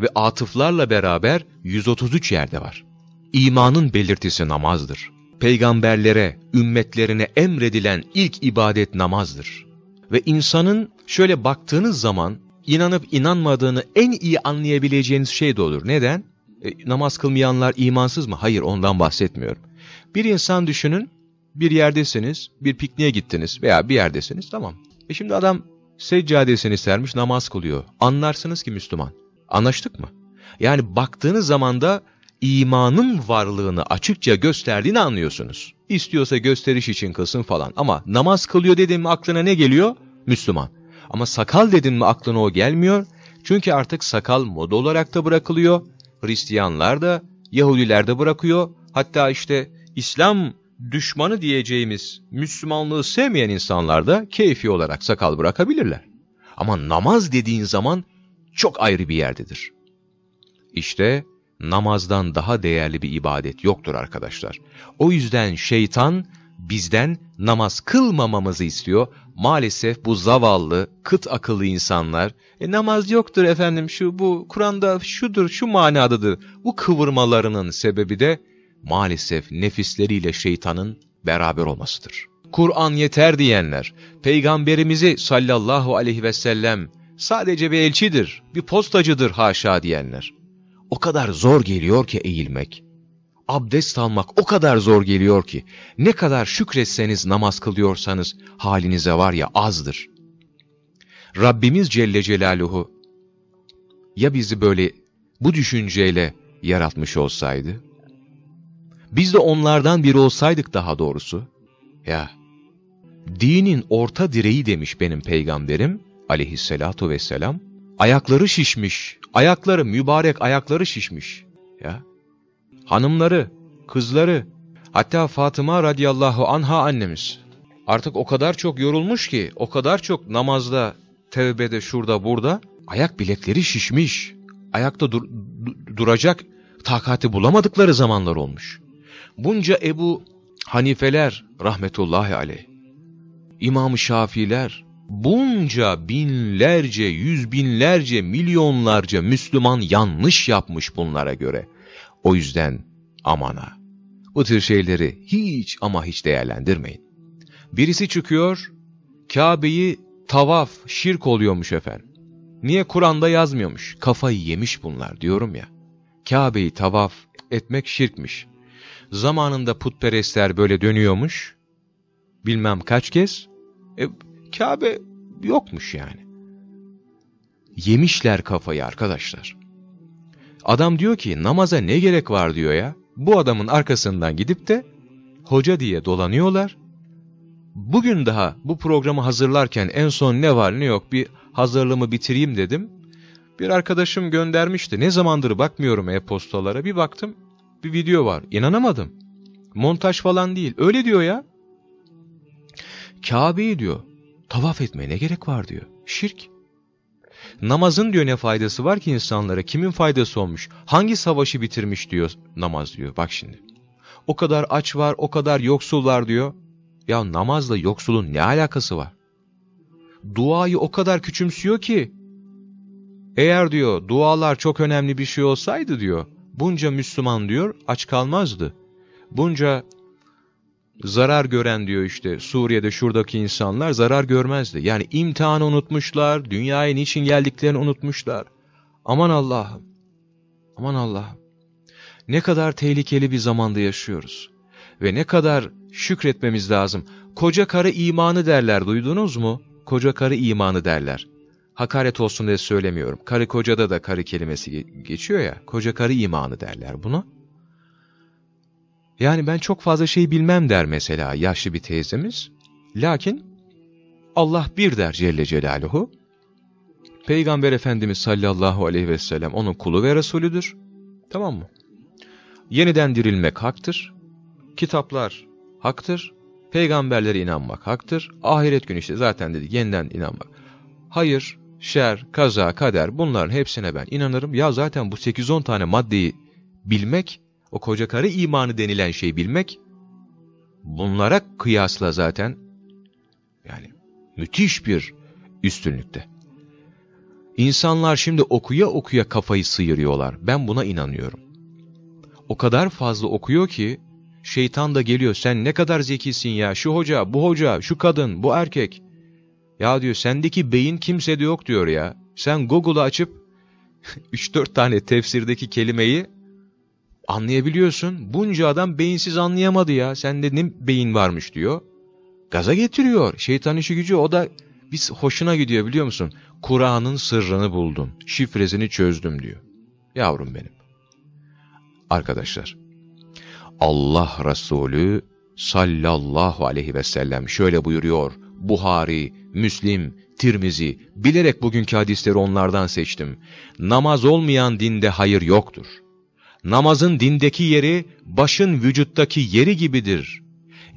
ve atıflarla beraber 133 yerde var. İmanın belirtisi namazdır. Peygamberlere, ümmetlerine emredilen ilk ibadet namazdır. Ve insanın şöyle baktığınız zaman inanıp inanmadığını en iyi anlayabileceğiniz şey de olur. Neden? E, namaz kılmayanlar imansız mı? Hayır ondan bahsetmiyorum. Bir insan düşünün, bir yerdesiniz, bir pikniğe gittiniz veya bir yerdesiniz tamam. E şimdi adam seccadesini sermiş namaz kılıyor. Anlarsınız ki Müslüman. Anlaştık mı? Yani baktığınız zaman da imanın varlığını açıkça gösterdiğini anlıyorsunuz. İstiyorsa gösteriş için kılsın falan. Ama namaz kılıyor dedim mi aklına ne geliyor? Müslüman. Ama sakal dedim mi aklına o gelmiyor. Çünkü artık sakal moda olarak da bırakılıyor. Hristiyanlar da, Yahudiler de bırakıyor. Hatta işte İslam düşmanı diyeceğimiz Müslümanlığı sevmeyen insanlar da keyfi olarak sakal bırakabilirler. Ama namaz dediğin zaman çok ayrı bir yerdedir. İşte namazdan daha değerli bir ibadet yoktur arkadaşlar. O yüzden şeytan bizden namaz kılmamamızı istiyor. Maalesef bu zavallı, kıt akıllı insanlar, e, namaz yoktur efendim, şu bu Kur'an'da şudur, şu manadadır. Bu kıvırmalarının sebebi de maalesef nefisleriyle şeytanın beraber olmasıdır. Kur'an yeter diyenler, Peygamberimizi sallallahu aleyhi ve sellem sadece bir elçidir, bir postacıdır haşa diyenler. O kadar zor geliyor ki eğilmek. Abdest almak o kadar zor geliyor ki, ne kadar şükretseniz namaz kılıyorsanız halinize var ya azdır. Rabbimiz Celle Celaluhu ya bizi böyle bu düşünceyle yaratmış olsaydı, biz de onlardan biri olsaydık daha doğrusu, ya dinin orta direği demiş benim peygamberim aleyhissalatu vesselam, ayakları şişmiş, ayakları mübarek ayakları şişmiş. Ya hanımları, kızları, hatta Fatıma radıyallahu anha annemiz artık o kadar çok yorulmuş ki, o kadar çok namazda, tevbede, şurada, burada ayak bilekleri şişmiş. Ayakta dur duracak takati bulamadıkları zamanlar olmuş. Bunca Ebu Hanifeler rahmetullahi aleyh, İmam-ı Şafiler, bunca binlerce, yüz binlerce, milyonlarca Müslüman yanlış yapmış bunlara göre. O yüzden amana, bu tür şeyleri hiç ama hiç değerlendirmeyin. Birisi çıkıyor, Kabe'yi tavaf, şirk oluyormuş efendim. Niye Kur'an'da yazmıyormuş? Kafayı yemiş bunlar diyorum ya. Kabe'yi tavaf etmek şirkmiş. Zamanında putperestler böyle dönüyormuş. Bilmem kaç kez. E, Kabe yokmuş yani. Yemişler kafayı arkadaşlar. Adam diyor ki namaza ne gerek var diyor ya. Bu adamın arkasından gidip de hoca diye dolanıyorlar. Bugün daha bu programı hazırlarken en son ne var ne yok bir hazırlığımı bitireyim dedim. Bir arkadaşım göndermişti. Ne zamandır bakmıyorum e-postalara. Bir baktım bir video var. İnanamadım. Montaj falan değil. Öyle diyor ya. Kabe'yi diyor. Tavaf etmeye ne gerek var diyor. Şirk. Namazın diyor ne faydası var ki insanlara? Kimin faydası olmuş? Hangi savaşı bitirmiş diyor namaz diyor. Bak şimdi. O kadar aç var, o kadar yoksul var diyor. Ya namazla yoksulun ne alakası var? Duayı o kadar küçümsüyor ki. Eğer diyor dualar çok önemli bir şey olsaydı diyor. Bunca Müslüman diyor aç kalmazdı. Bunca zarar gören diyor işte Suriye'de şuradaki insanlar zarar görmezdi. Yani imtihanı unutmuşlar, dünyaya niçin geldiklerini unutmuşlar. Aman Allah'ım, aman Allah'ım. Ne kadar tehlikeli bir zamanda yaşıyoruz. Ve ne kadar şükretmemiz lazım. Koca karı imanı derler, duydunuz mu? Koca karı imanı derler. Hakaret olsun diye söylemiyorum. Karı kocada da karı kelimesi geçiyor ya. Koca karı imanı derler bunu. Yani ben çok fazla şey bilmem der mesela yaşlı bir teyzemiz. Lakin Allah bir der Celle Celaluhu. Peygamber Efendimiz sallallahu aleyhi ve sellem onun kulu ve Resulüdür. Tamam mı? Yeniden dirilmek haktır. Kitaplar haktır. Peygamberlere inanmak haktır. Ahiret günü işte zaten dedik yeniden inanmak. Hayır, şer, kaza, kader bunların hepsine ben inanırım. Ya zaten bu 8-10 tane maddeyi bilmek o koca karı imanı denilen şeyi bilmek, bunlara kıyasla zaten yani müthiş bir üstünlükte. İnsanlar şimdi okuya okuya kafayı sıyırıyorlar. Ben buna inanıyorum. O kadar fazla okuyor ki şeytan da geliyor. Sen ne kadar zekisin ya. Şu hoca, bu hoca, şu kadın, bu erkek. Ya diyor sendeki beyin kimsede yok diyor ya. Sen Google'ı açıp 3-4 tane tefsirdeki kelimeyi Anlayabiliyorsun. Bunca adam beyinsiz anlayamadı ya. Sende ne beyin varmış diyor. Gaza getiriyor. Şeytan işi gücü o da biz hoşuna gidiyor biliyor musun? Kur'an'ın sırrını buldum. Şifresini çözdüm diyor. Yavrum benim. Arkadaşlar. Allah Resulü sallallahu aleyhi ve sellem şöyle buyuruyor. Buhari, Müslim, Tirmizi, bilerek bugünkü hadisleri onlardan seçtim. Namaz olmayan dinde hayır yoktur namazın dindeki yeri, başın vücuttaki yeri gibidir.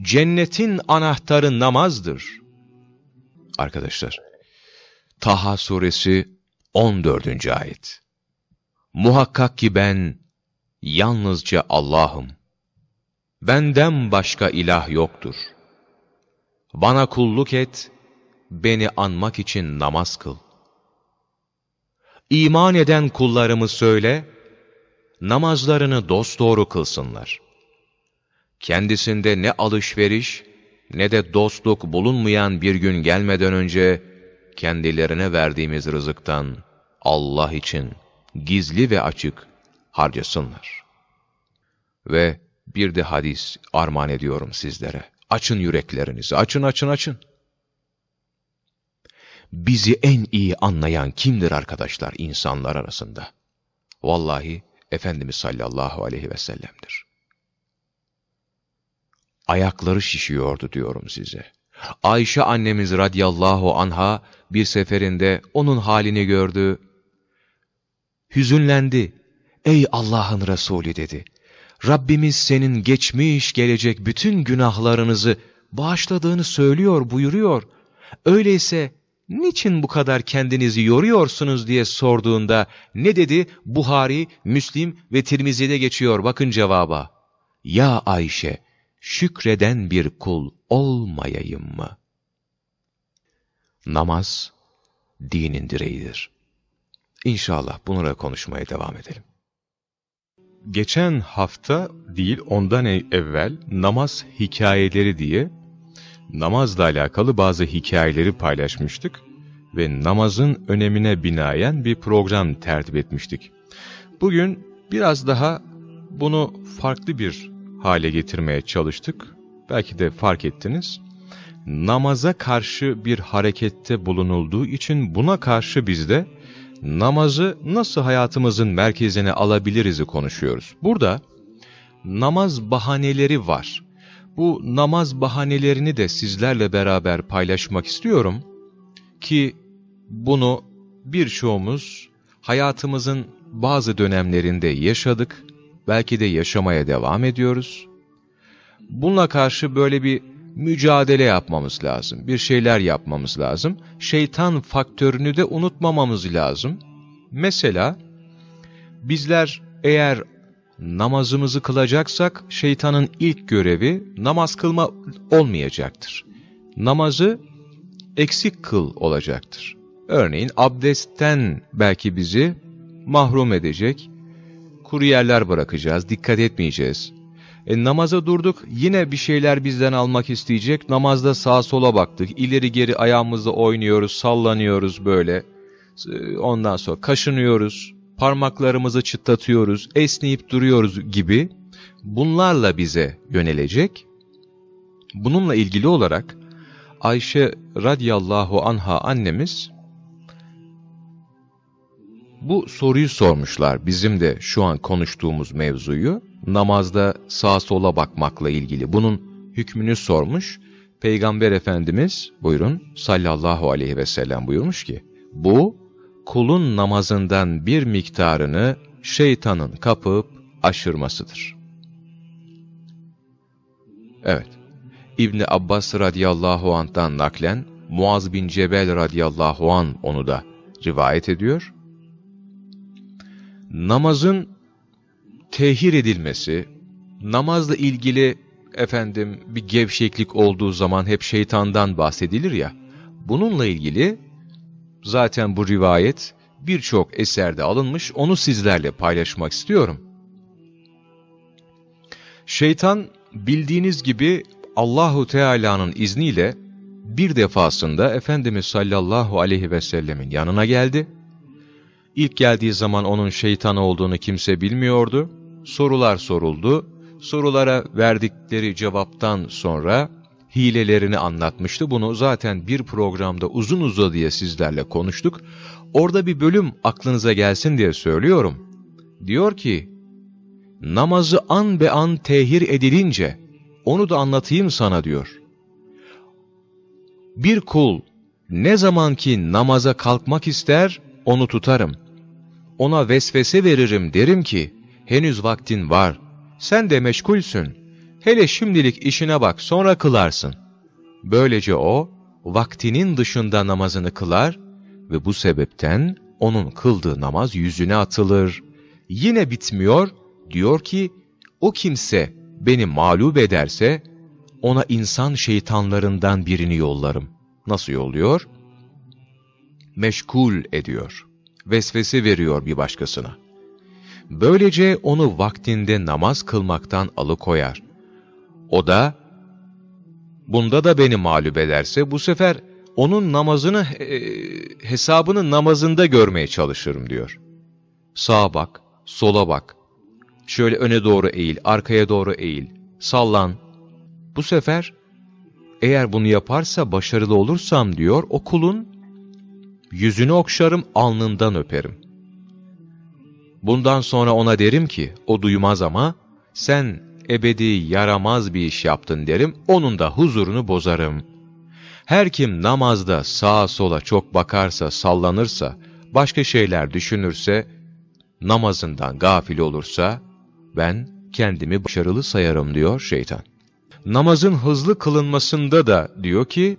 Cennetin anahtarı namazdır. Arkadaşlar, Taha suresi 14. ayet. Muhakkak ki ben yalnızca Allah'ım. Benden başka ilah yoktur. Bana kulluk et, beni anmak için namaz kıl. İman eden kullarımı söyle, namazlarını dosdoğru kılsınlar. Kendisinde ne alışveriş ne de dostluk bulunmayan bir gün gelmeden önce kendilerine verdiğimiz rızıktan Allah için gizli ve açık harcasınlar. Ve bir de hadis armağan ediyorum sizlere. Açın yüreklerinizi, açın açın açın. Bizi en iyi anlayan kimdir arkadaşlar insanlar arasında? Vallahi Efendimiz sallallahu aleyhi ve sellem'dir. Ayakları şişiyordu diyorum size. Ayşe annemiz radiyallahu anha bir seferinde onun halini gördü. Hüzünlendi. Ey Allah'ın Resulü dedi. Rabbimiz senin geçmiş gelecek bütün günahlarınızı bağışladığını söylüyor buyuruyor. Öyleyse niçin bu kadar kendinizi yoruyorsunuz diye sorduğunda ne dedi? Buhari, Müslim ve Tirmizi'de geçiyor bakın cevaba. Ya Ayşe, şükreden bir kul olmayayım mı? Namaz, dinin direğidir. İnşallah bununla konuşmaya devam edelim. Geçen hafta değil ondan evvel namaz hikayeleri diye namazla alakalı bazı hikayeleri paylaşmıştık ve namazın önemine binaen bir program tertip etmiştik. Bugün biraz daha bunu farklı bir hale getirmeye çalıştık. Belki de fark ettiniz. Namaza karşı bir harekette bulunulduğu için buna karşı biz de namazı nasıl hayatımızın merkezine alabiliriz'i konuşuyoruz. Burada namaz bahaneleri var. Bu namaz bahanelerini de sizlerle beraber paylaşmak istiyorum ki bunu birçoğumuz hayatımızın bazı dönemlerinde yaşadık, belki de yaşamaya devam ediyoruz. Bununla karşı böyle bir mücadele yapmamız lazım. Bir şeyler yapmamız lazım. Şeytan faktörünü de unutmamamız lazım. Mesela bizler eğer namazımızı kılacaksak şeytanın ilk görevi namaz kılma olmayacaktır. Namazı eksik kıl olacaktır. Örneğin abdestten belki bizi mahrum edecek, kuru yerler bırakacağız, dikkat etmeyeceğiz. E, namaza durduk, yine bir şeyler bizden almak isteyecek. Namazda sağa sola baktık, ileri geri ayağımızda oynuyoruz, sallanıyoruz böyle. E, ondan sonra kaşınıyoruz, parmaklarımızı çıtlatıyoruz, esneyip duruyoruz gibi. Bunlarla bize yönelecek. Bununla ilgili olarak Ayşe radiyallahu anha annemiz bu soruyu sormuşlar bizim de şu an konuştuğumuz mevzuyu namazda sağa sola bakmakla ilgili bunun hükmünü sormuş. Peygamber Efendimiz buyurun sallallahu aleyhi ve sellem buyurmuş ki bu kulun namazından bir miktarını şeytanın kapıp aşırmasıdır. Evet. İbni Abbas radıyallahu anh'tan naklen Muaz bin Cebel radıyallahu an onu da rivayet ediyor. Namazın tehir edilmesi, namazla ilgili efendim bir gevşeklik olduğu zaman hep şeytandan bahsedilir ya, bununla ilgili zaten bu rivayet birçok eserde alınmış, onu sizlerle paylaşmak istiyorum. Şeytan bildiğiniz gibi Allahu Teala'nın izniyle bir defasında Efendimiz sallallahu aleyhi ve sellemin yanına geldi. İlk geldiği zaman onun şeytan olduğunu kimse bilmiyordu sorular soruldu. Sorulara verdikleri cevaptan sonra hilelerini anlatmıştı. Bunu zaten bir programda uzun uzadıya sizlerle konuştuk. Orada bir bölüm aklınıza gelsin diye söylüyorum. Diyor ki, namazı an be an tehir edilince, onu da anlatayım sana diyor. Bir kul ne zaman ki namaza kalkmak ister, onu tutarım. Ona vesvese veririm derim ki, henüz vaktin var, sen de meşgulsün, hele şimdilik işine bak sonra kılarsın. Böylece o, vaktinin dışında namazını kılar ve bu sebepten onun kıldığı namaz yüzüne atılır, Yine bitmiyor, diyor ki, o kimse beni mağlup ederse, ona insan şeytanlarından birini yollarım. Nasıl yolluyor? Meşgul ediyor. Vesvese veriyor bir başkasına. Böylece onu vaktinde namaz kılmaktan alıkoyar. O da, bunda da beni mağlup ederse bu sefer onun namazını, e, hesabını namazında görmeye çalışırım diyor. Sağa bak, sola bak, şöyle öne doğru eğil, arkaya doğru eğil, sallan. Bu sefer eğer bunu yaparsa başarılı olursam diyor, o kulun yüzünü okşarım, alnından öperim. Bundan sonra ona derim ki, o duymaz ama, sen ebedi yaramaz bir iş yaptın derim, onun da huzurunu bozarım. Her kim namazda sağa sola çok bakarsa, sallanırsa, başka şeyler düşünürse, namazından gafil olursa, ben kendimi başarılı sayarım diyor şeytan. Namazın hızlı kılınmasında da diyor ki,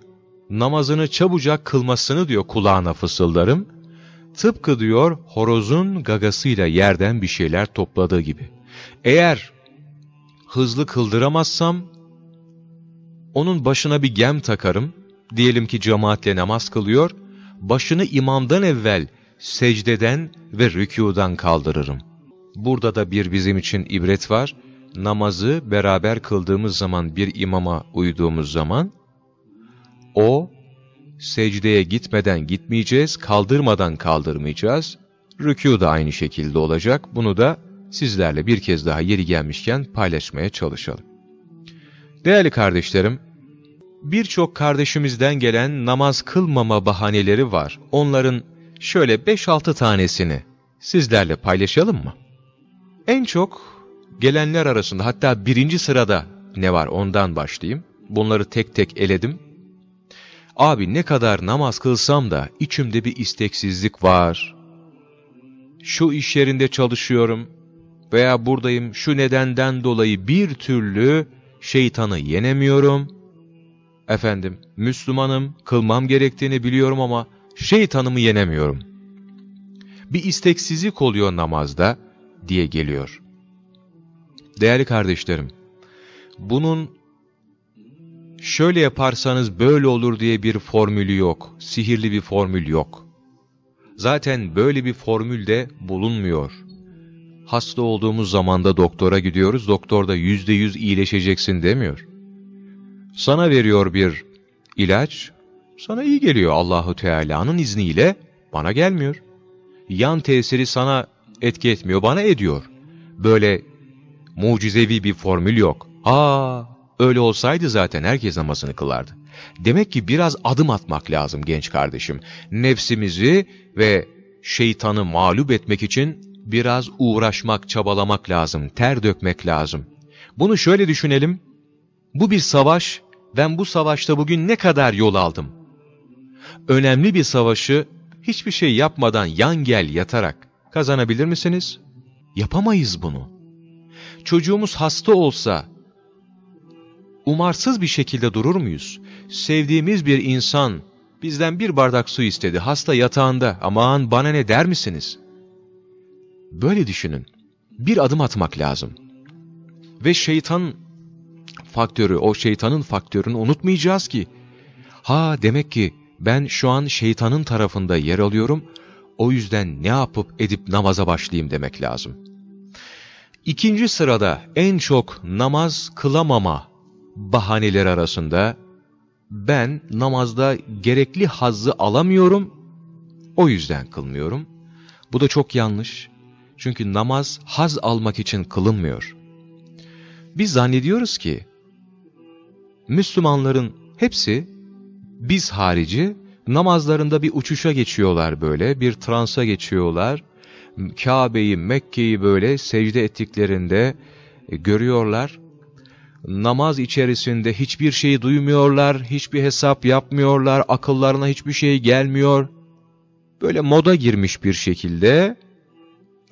namazını çabucak kılmasını diyor kulağına fısıldarım. Tıpkı diyor horozun gagasıyla yerden bir şeyler topladığı gibi. Eğer hızlı kıldıramazsam, onun başına bir gem takarım, diyelim ki cemaatle namaz kılıyor, başını imamdan evvel secdeden ve rükudan kaldırırım. Burada da bir bizim için ibret var. Namazı beraber kıldığımız zaman bir imama uyduğumuz zaman o secdeye gitmeden gitmeyeceğiz, kaldırmadan kaldırmayacağız. Rükû da aynı şekilde olacak. Bunu da sizlerle bir kez daha yeri gelmişken paylaşmaya çalışalım. Değerli kardeşlerim, birçok kardeşimizden gelen namaz kılmama bahaneleri var. Onların şöyle 5-6 tanesini sizlerle paylaşalım mı? En çok gelenler arasında hatta birinci sırada ne var ondan başlayayım. Bunları tek tek eledim. Abi ne kadar namaz kılsam da içimde bir isteksizlik var. Şu iş yerinde çalışıyorum veya buradayım şu nedenden dolayı bir türlü şeytanı yenemiyorum. Efendim, Müslümanım, kılmam gerektiğini biliyorum ama şeytanımı yenemiyorum. Bir isteksizlik oluyor namazda diye geliyor. Değerli kardeşlerim, bunun şöyle yaparsanız böyle olur diye bir formülü yok, sihirli bir formül yok. Zaten böyle bir formül de bulunmuyor. Hasta olduğumuz zaman da doktora gidiyoruz, doktor da yüzde yüz iyileşeceksin demiyor. Sana veriyor bir ilaç, sana iyi geliyor Allahu Teala'nın izniyle, bana gelmiyor. Yan tesiri sana etki etmiyor, bana ediyor. Böyle mucizevi bir formül yok. Aa, öyle olsaydı zaten herkes namazını kılardı. Demek ki biraz adım atmak lazım genç kardeşim. Nefsimizi ve şeytanı mağlup etmek için biraz uğraşmak, çabalamak lazım, ter dökmek lazım. Bunu şöyle düşünelim. Bu bir savaş, ben bu savaşta bugün ne kadar yol aldım? Önemli bir savaşı hiçbir şey yapmadan yan gel yatarak kazanabilir misiniz? Yapamayız bunu. Çocuğumuz hasta olsa, umarsız bir şekilde durur muyuz? Sevdiğimiz bir insan bizden bir bardak su istedi, hasta yatağında, aman bana ne der misiniz? Böyle düşünün. Bir adım atmak lazım. Ve şeytan faktörü, o şeytanın faktörünü unutmayacağız ki. Ha demek ki ben şu an şeytanın tarafında yer alıyorum, o yüzden ne yapıp edip namaza başlayayım demek lazım. İkinci sırada en çok namaz kılamama bahaneleri arasında ben namazda gerekli hazzı alamıyorum, o yüzden kılmıyorum. Bu da çok yanlış. Çünkü namaz haz almak için kılınmıyor. Biz zannediyoruz ki Müslümanların hepsi biz harici namazlarında bir uçuşa geçiyorlar böyle, bir transa geçiyorlar. Kabe'yi, Mekke'yi böyle secde ettiklerinde e, görüyorlar. Namaz içerisinde hiçbir şeyi duymuyorlar, hiçbir hesap yapmıyorlar, akıllarına hiçbir şey gelmiyor. Böyle moda girmiş bir şekilde.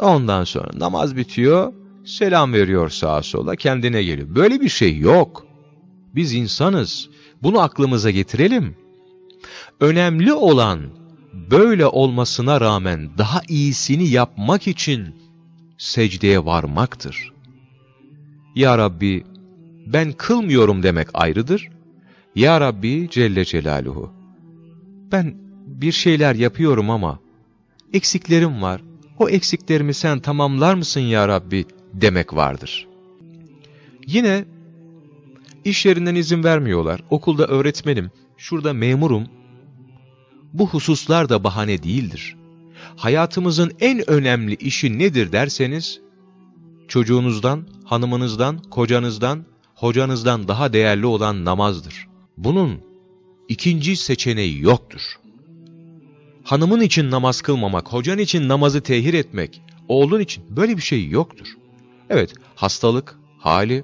Ondan sonra namaz bitiyor, selam veriyor sağa sola, kendine geliyor. Böyle bir şey yok. Biz insanız. Bunu aklımıza getirelim. Önemli olan böyle olmasına rağmen daha iyisini yapmak için secdeye varmaktır. Ya Rabbi ben kılmıyorum demek ayrıdır. Ya Rabbi Celle Celaluhu ben bir şeyler yapıyorum ama eksiklerim var. O eksiklerimi sen tamamlar mısın ya Rabbi demek vardır. Yine iş yerinden izin vermiyorlar. Okulda öğretmenim, şurada memurum. Bu hususlar da bahane değildir. Hayatımızın en önemli işi nedir derseniz, çocuğunuzdan, hanımınızdan, kocanızdan, hocanızdan daha değerli olan namazdır. Bunun ikinci seçeneği yoktur. Hanımın için namaz kılmamak, hocan için namazı tehir etmek, oğlun için böyle bir şey yoktur. Evet, hastalık, hali,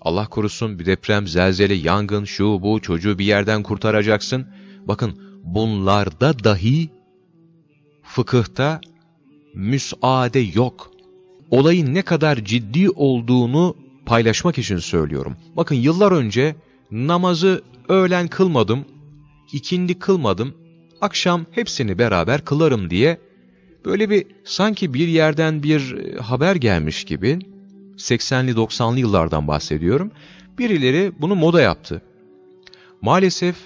Allah korusun bir deprem, zelzele, yangın, şu bu çocuğu bir yerden kurtaracaksın. Bakın bunlarda dahi fıkıhta müsaade yok. Olayın ne kadar ciddi olduğunu paylaşmak için söylüyorum. Bakın yıllar önce namazı öğlen kılmadım, ikindi kılmadım, akşam hepsini beraber kılarım diye böyle bir sanki bir yerden bir e, haber gelmiş gibi 80'li 90'lı yıllardan bahsediyorum. Birileri bunu moda yaptı. Maalesef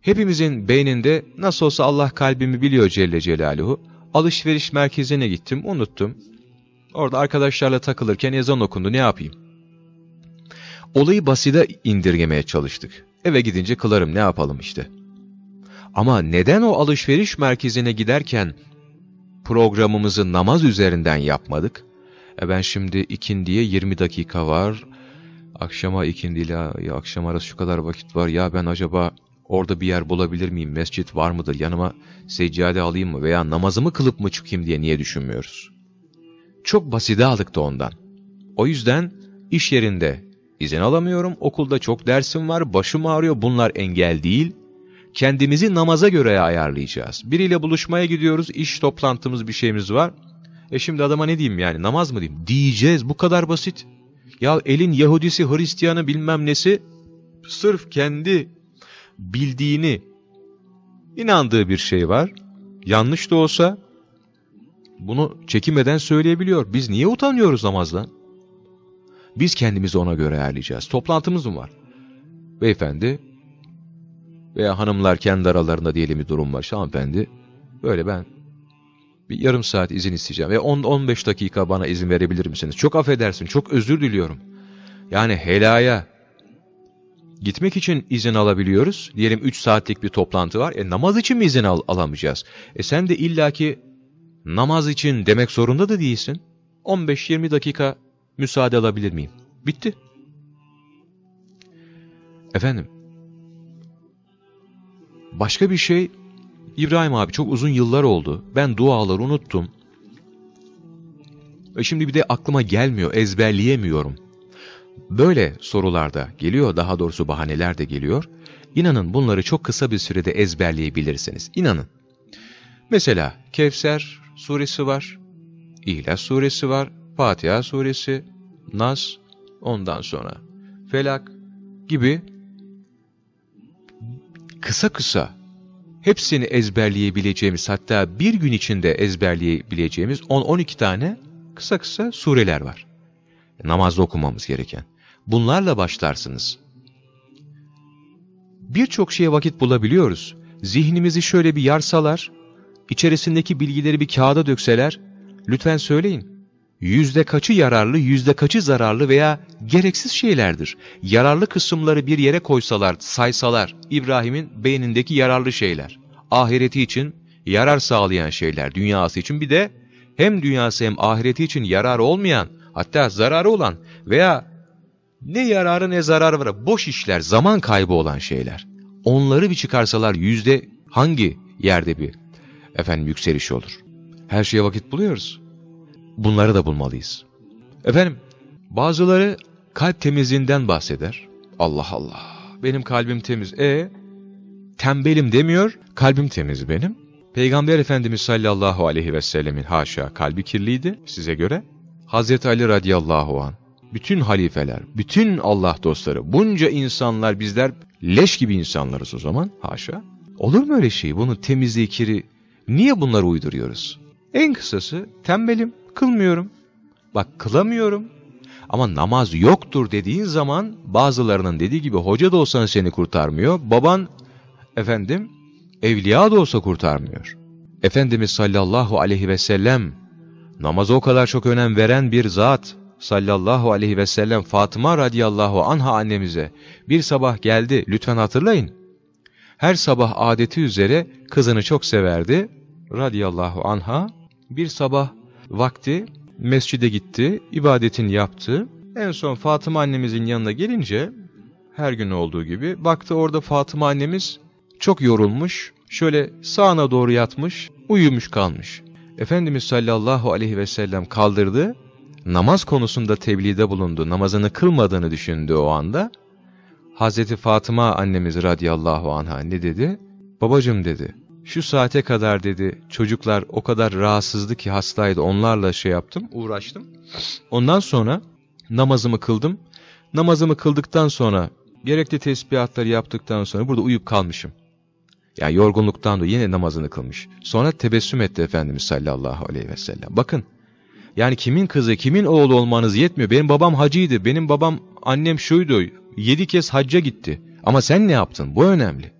hepimizin beyninde nasıl olsa Allah kalbimi biliyor Celle Celaluhu. Alışveriş merkezine gittim, unuttum. Orada arkadaşlarla takılırken ezan okundu, ne yapayım? Olayı basite indirgemeye çalıştık. Eve gidince kılarım, ne yapalım işte. Ama neden o alışveriş merkezine giderken programımızı namaz üzerinden yapmadık? E ben şimdi ikindiye 20 dakika var. Akşama ikindiyle akşam arası şu kadar vakit var. Ya ben acaba orada bir yer bulabilir miyim? Mescit var mıdır? Yanıma seccade alayım mı? Veya namazımı kılıp mı çıkayım diye niye düşünmüyoruz? Çok baside aldık da ondan. O yüzden iş yerinde izin alamıyorum. Okulda çok dersim var. Başım ağrıyor. Bunlar engel değil. Kendimizi namaza göre ayarlayacağız. Biriyle buluşmaya gidiyoruz. iş toplantımız bir şeyimiz var. E şimdi adama ne diyeyim yani namaz mı diyeyim? Diyeceğiz bu kadar basit. Ya elin Yahudisi, Hristiyanı bilmem nesi sırf kendi bildiğini, inandığı bir şey var. Yanlış da olsa bunu çekinmeden söyleyebiliyor. Biz niye utanıyoruz namazdan? Biz kendimizi ona göre ayarlayacağız. Toplantımız mı var? Beyefendi veya hanımlar kendi aralarında diyelim bir durum var. Hanımefendi böyle ben bir yarım saat izin isteyeceğim ve 10-15 dakika bana izin verebilir misiniz? Çok affedersin, çok özür diliyorum. Yani helaya gitmek için izin alabiliyoruz. Diyelim 3 saatlik bir toplantı var. E namaz için mi izin al alamayacağız? E sen de illaki namaz için demek zorunda da değilsin. 15-20 dakika müsaade alabilir miyim? Bitti. Efendim, başka bir şey İbrahim abi çok uzun yıllar oldu. Ben duaları unuttum. Ve şimdi bir de aklıma gelmiyor, ezberleyemiyorum. Böyle sorularda geliyor, daha doğrusu bahaneler de geliyor. İnanın bunları çok kısa bir sürede ezberleyebilirsiniz. İnanın. Mesela Kevser suresi var, İhlas suresi var, Fatiha suresi, Nas, ondan sonra Felak gibi kısa kısa hepsini ezberleyebileceğimiz hatta bir gün içinde ezberleyebileceğimiz 10-12 tane kısa kısa sureler var. Namazda okumamız gereken. Bunlarla başlarsınız. Birçok şeye vakit bulabiliyoruz. Zihnimizi şöyle bir yarsalar, içerisindeki bilgileri bir kağıda dökseler, lütfen söyleyin. Yüzde kaçı yararlı, yüzde kaçı zararlı veya gereksiz şeylerdir. Yararlı kısımları bir yere koysalar, saysalar, İbrahim'in beynindeki yararlı şeyler. Ahireti için yarar sağlayan şeyler, dünyası için bir de hem dünyası hem ahireti için yarar olmayan, hatta zararı olan veya ne yararı ne zararı var, boş işler, zaman kaybı olan şeyler. Onları bir çıkarsalar yüzde hangi yerde bir efendim yükseliş olur? Her şeye vakit buluyoruz. Bunları da bulmalıyız. Efendim, bazıları kalp temizliğinden bahseder. Allah Allah, benim kalbim temiz. E tembelim demiyor, kalbim temiz benim. Peygamber Efendimiz sallallahu aleyhi ve sellemin haşa kalbi kirliydi size göre. Hazreti Ali radıyallahu an, bütün halifeler, bütün Allah dostları, bunca insanlar bizler leş gibi insanlarız o zaman haşa. Olur mu öyle şey? Bunun temizliği, kiri, niye bunları uyduruyoruz? En kısası tembelim, Kılmıyorum. Bak kılamıyorum. Ama namaz yoktur dediğin zaman bazılarının dediği gibi hoca da olsan seni kurtarmıyor. Baban efendim evliya da olsa kurtarmıyor. Efendimiz sallallahu aleyhi ve sellem namaza o kadar çok önem veren bir zat sallallahu aleyhi ve sellem Fatıma radiyallahu anha annemize bir sabah geldi lütfen hatırlayın. Her sabah adeti üzere kızını çok severdi radiyallahu anha. Bir sabah vakti mescide gitti, ibadetini yaptı. En son Fatıma annemizin yanına gelince her gün olduğu gibi baktı orada Fatıma annemiz çok yorulmuş, şöyle sağına doğru yatmış, uyumuş kalmış. Efendimiz sallallahu aleyhi ve sellem kaldırdı, namaz konusunda tebliğde bulundu, namazını kılmadığını düşündü o anda. Hazreti Fatıma annemiz radıyallahu anha ne dedi? Babacım dedi, şu saate kadar dedi çocuklar o kadar rahatsızdı ki hastaydı onlarla şey yaptım, uğraştım. Ondan sonra namazımı kıldım. Namazımı kıldıktan sonra gerekli tesbihatları yaptıktan sonra burada uyuyup kalmışım. Yani yorgunluktan da yine namazını kılmış. Sonra tebessüm etti Efendimiz sallallahu aleyhi ve sellem. Bakın yani kimin kızı, kimin oğlu olmanız yetmiyor. Benim babam hacıydı, benim babam, annem şuydu, yedi kez hacca gitti. Ama sen ne yaptın? Bu önemli.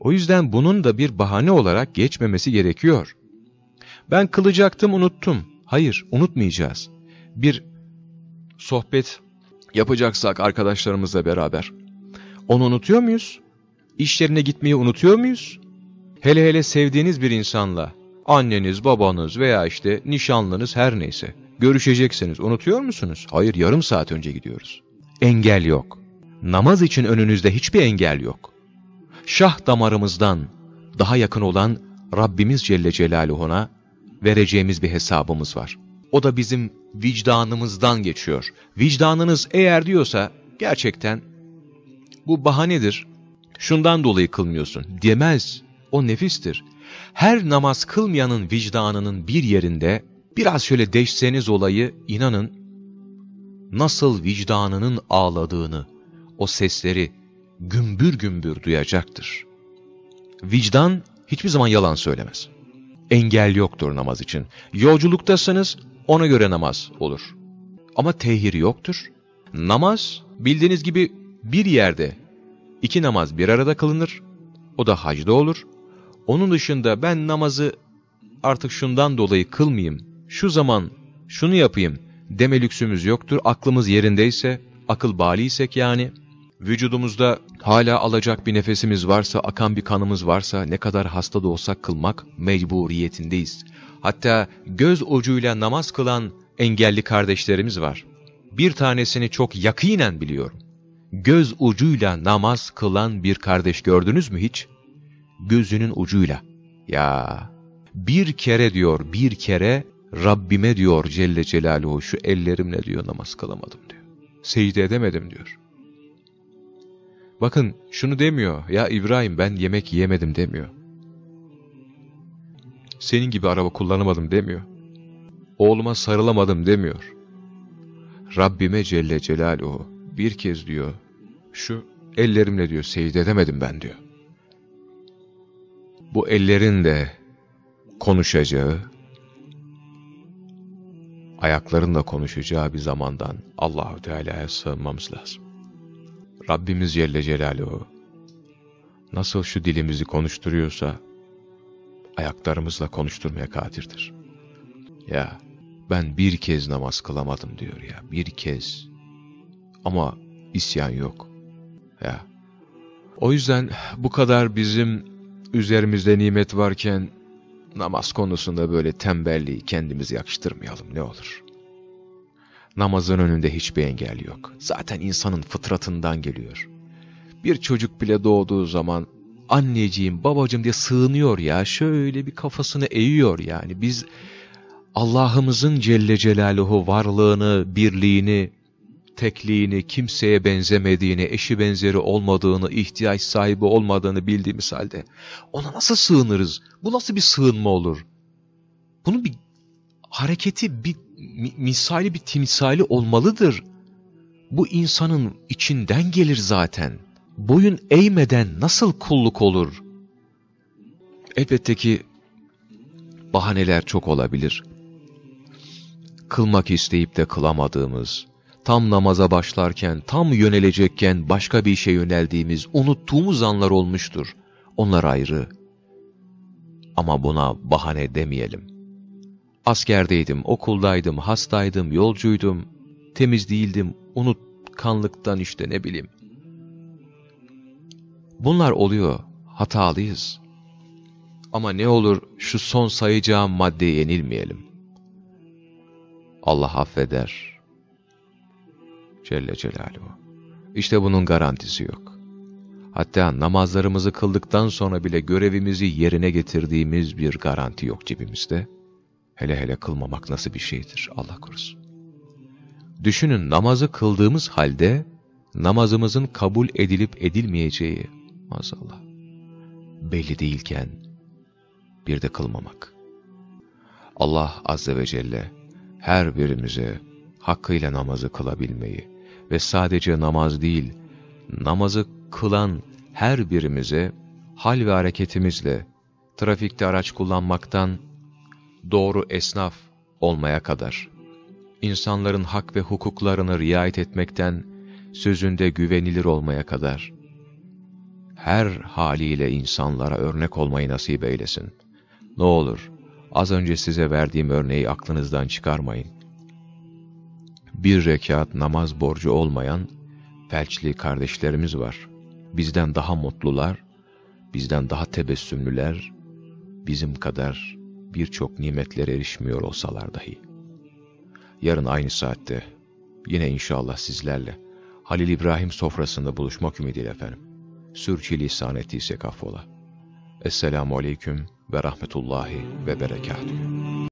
O yüzden bunun da bir bahane olarak geçmemesi gerekiyor. Ben kılacaktım, unuttum. Hayır, unutmayacağız. Bir sohbet yapacaksak arkadaşlarımızla beraber, onu unutuyor muyuz? İş yerine gitmeyi unutuyor muyuz? Hele hele sevdiğiniz bir insanla, anneniz, babanız veya işte nişanlınız her neyse, görüşeceksiniz. Unutuyor musunuz? Hayır, yarım saat önce gidiyoruz. Engel yok. Namaz için önünüzde hiçbir engel yok. Şah damarımızdan daha yakın olan Rabbimiz Celle Celaluhu'na vereceğimiz bir hesabımız var. O da bizim vicdanımızdan geçiyor. Vicdanınız eğer diyorsa gerçekten bu bahanedir, şundan dolayı kılmıyorsun demez. O nefistir. Her namaz kılmayanın vicdanının bir yerinde biraz şöyle deşseniz olayı inanın nasıl vicdanının ağladığını, o sesleri gümbür gümbür duyacaktır. Vicdan hiçbir zaman yalan söylemez. Engel yoktur namaz için. Yolculuktasınız ona göre namaz olur. Ama tehir yoktur. Namaz bildiğiniz gibi bir yerde iki namaz bir arada kılınır. O da hacda olur. Onun dışında ben namazı artık şundan dolayı kılmayayım, şu zaman şunu yapayım deme lüksümüz yoktur. Aklımız yerindeyse, akıl baliysek yani, vücudumuzda hala alacak bir nefesimiz varsa, akan bir kanımız varsa, ne kadar hasta da olsak kılmak mecburiyetindeyiz. Hatta göz ucuyla namaz kılan engelli kardeşlerimiz var. Bir tanesini çok yakinen biliyorum. Göz ucuyla namaz kılan bir kardeş gördünüz mü hiç? Gözünün ucuyla. Ya bir kere diyor, bir kere Rabbime diyor Celle Celaluhu şu ellerimle diyor namaz kılamadım diyor. Secde edemedim diyor. Bakın şunu demiyor, ya İbrahim ben yemek yemedim demiyor. Senin gibi araba kullanamadım demiyor. Oğluma sarılamadım demiyor. Rabbime Celle Celaluhu bir kez diyor, şu ellerimle diyor secde edemedim ben diyor. Bu ellerin de konuşacağı, ayakların da konuşacağı bir zamandan Allahu Teala'ya sığınmamız lazım. Rabbimiz Celle Celaluhu nasıl şu dilimizi konuşturuyorsa ayaklarımızla konuşturmaya kadirdir. Ya ben bir kez namaz kılamadım diyor ya bir kez ama isyan yok. Ya o yüzden bu kadar bizim üzerimizde nimet varken namaz konusunda böyle tembelliği kendimize yakıştırmayalım ne olur. Namazın önünde hiçbir engel yok. Zaten insanın fıtratından geliyor. Bir çocuk bile doğduğu zaman anneciğim, babacığım diye sığınıyor ya. Şöyle bir kafasını eğiyor yani. Biz Allah'ımızın Celle Celaluhu varlığını, birliğini, tekliğini, kimseye benzemediğini, eşi benzeri olmadığını, ihtiyaç sahibi olmadığını bildiğimiz halde ona nasıl sığınırız? Bu nasıl bir sığınma olur? Bunun bir hareketi, bir misali, bir timsali olmalıdır. Bu insanın içinden gelir zaten. Boyun eğmeden nasıl kulluk olur? Elbette ki bahaneler çok olabilir. kılmak isteyip de kılamadığımız, tam namaza başlarken, tam yönelecekken başka bir işe yöneldiğimiz, unuttuğumuz anlar olmuştur. Onlar ayrı. Ama buna bahane demeyelim. Askerdeydim, okuldaydım, hastaydım, yolcuydum, temiz değildim, unutkanlıktan işte ne bileyim. Bunlar oluyor, hatalıyız. Ama ne olur şu son sayacağım maddeye yenilmeyelim. Allah affeder. Celle Celaluhu. İşte bunun garantisi yok. Hatta namazlarımızı kıldıktan sonra bile görevimizi yerine getirdiğimiz bir garanti yok cebimizde. Hele hele kılmamak nasıl bir şeydir Allah korusun. Düşünün namazı kıldığımız halde namazımızın kabul edilip edilmeyeceği maazallah belli değilken bir de kılmamak. Allah Azze ve Celle her birimize hakkıyla namazı kılabilmeyi ve sadece namaz değil, namazı kılan her birimize hal ve hareketimizle trafikte araç kullanmaktan doğru esnaf olmaya kadar, insanların hak ve hukuklarını riayet etmekten sözünde güvenilir olmaya kadar, her haliyle insanlara örnek olmayı nasip eylesin. Ne olur, az önce size verdiğim örneği aklınızdan çıkarmayın. Bir rekat namaz borcu olmayan felçli kardeşlerimiz var. Bizden daha mutlular, bizden daha tebessümlüler, bizim kadar birçok nimetlere erişmiyor olsalar dahi. Yarın aynı saatte yine inşallah sizlerle Halil İbrahim sofrasında buluşmak ümidiyle efendim. Sürçülisan ettiysek affola. Esselamu Aleyküm ve Rahmetullahi ve Berekatuhu.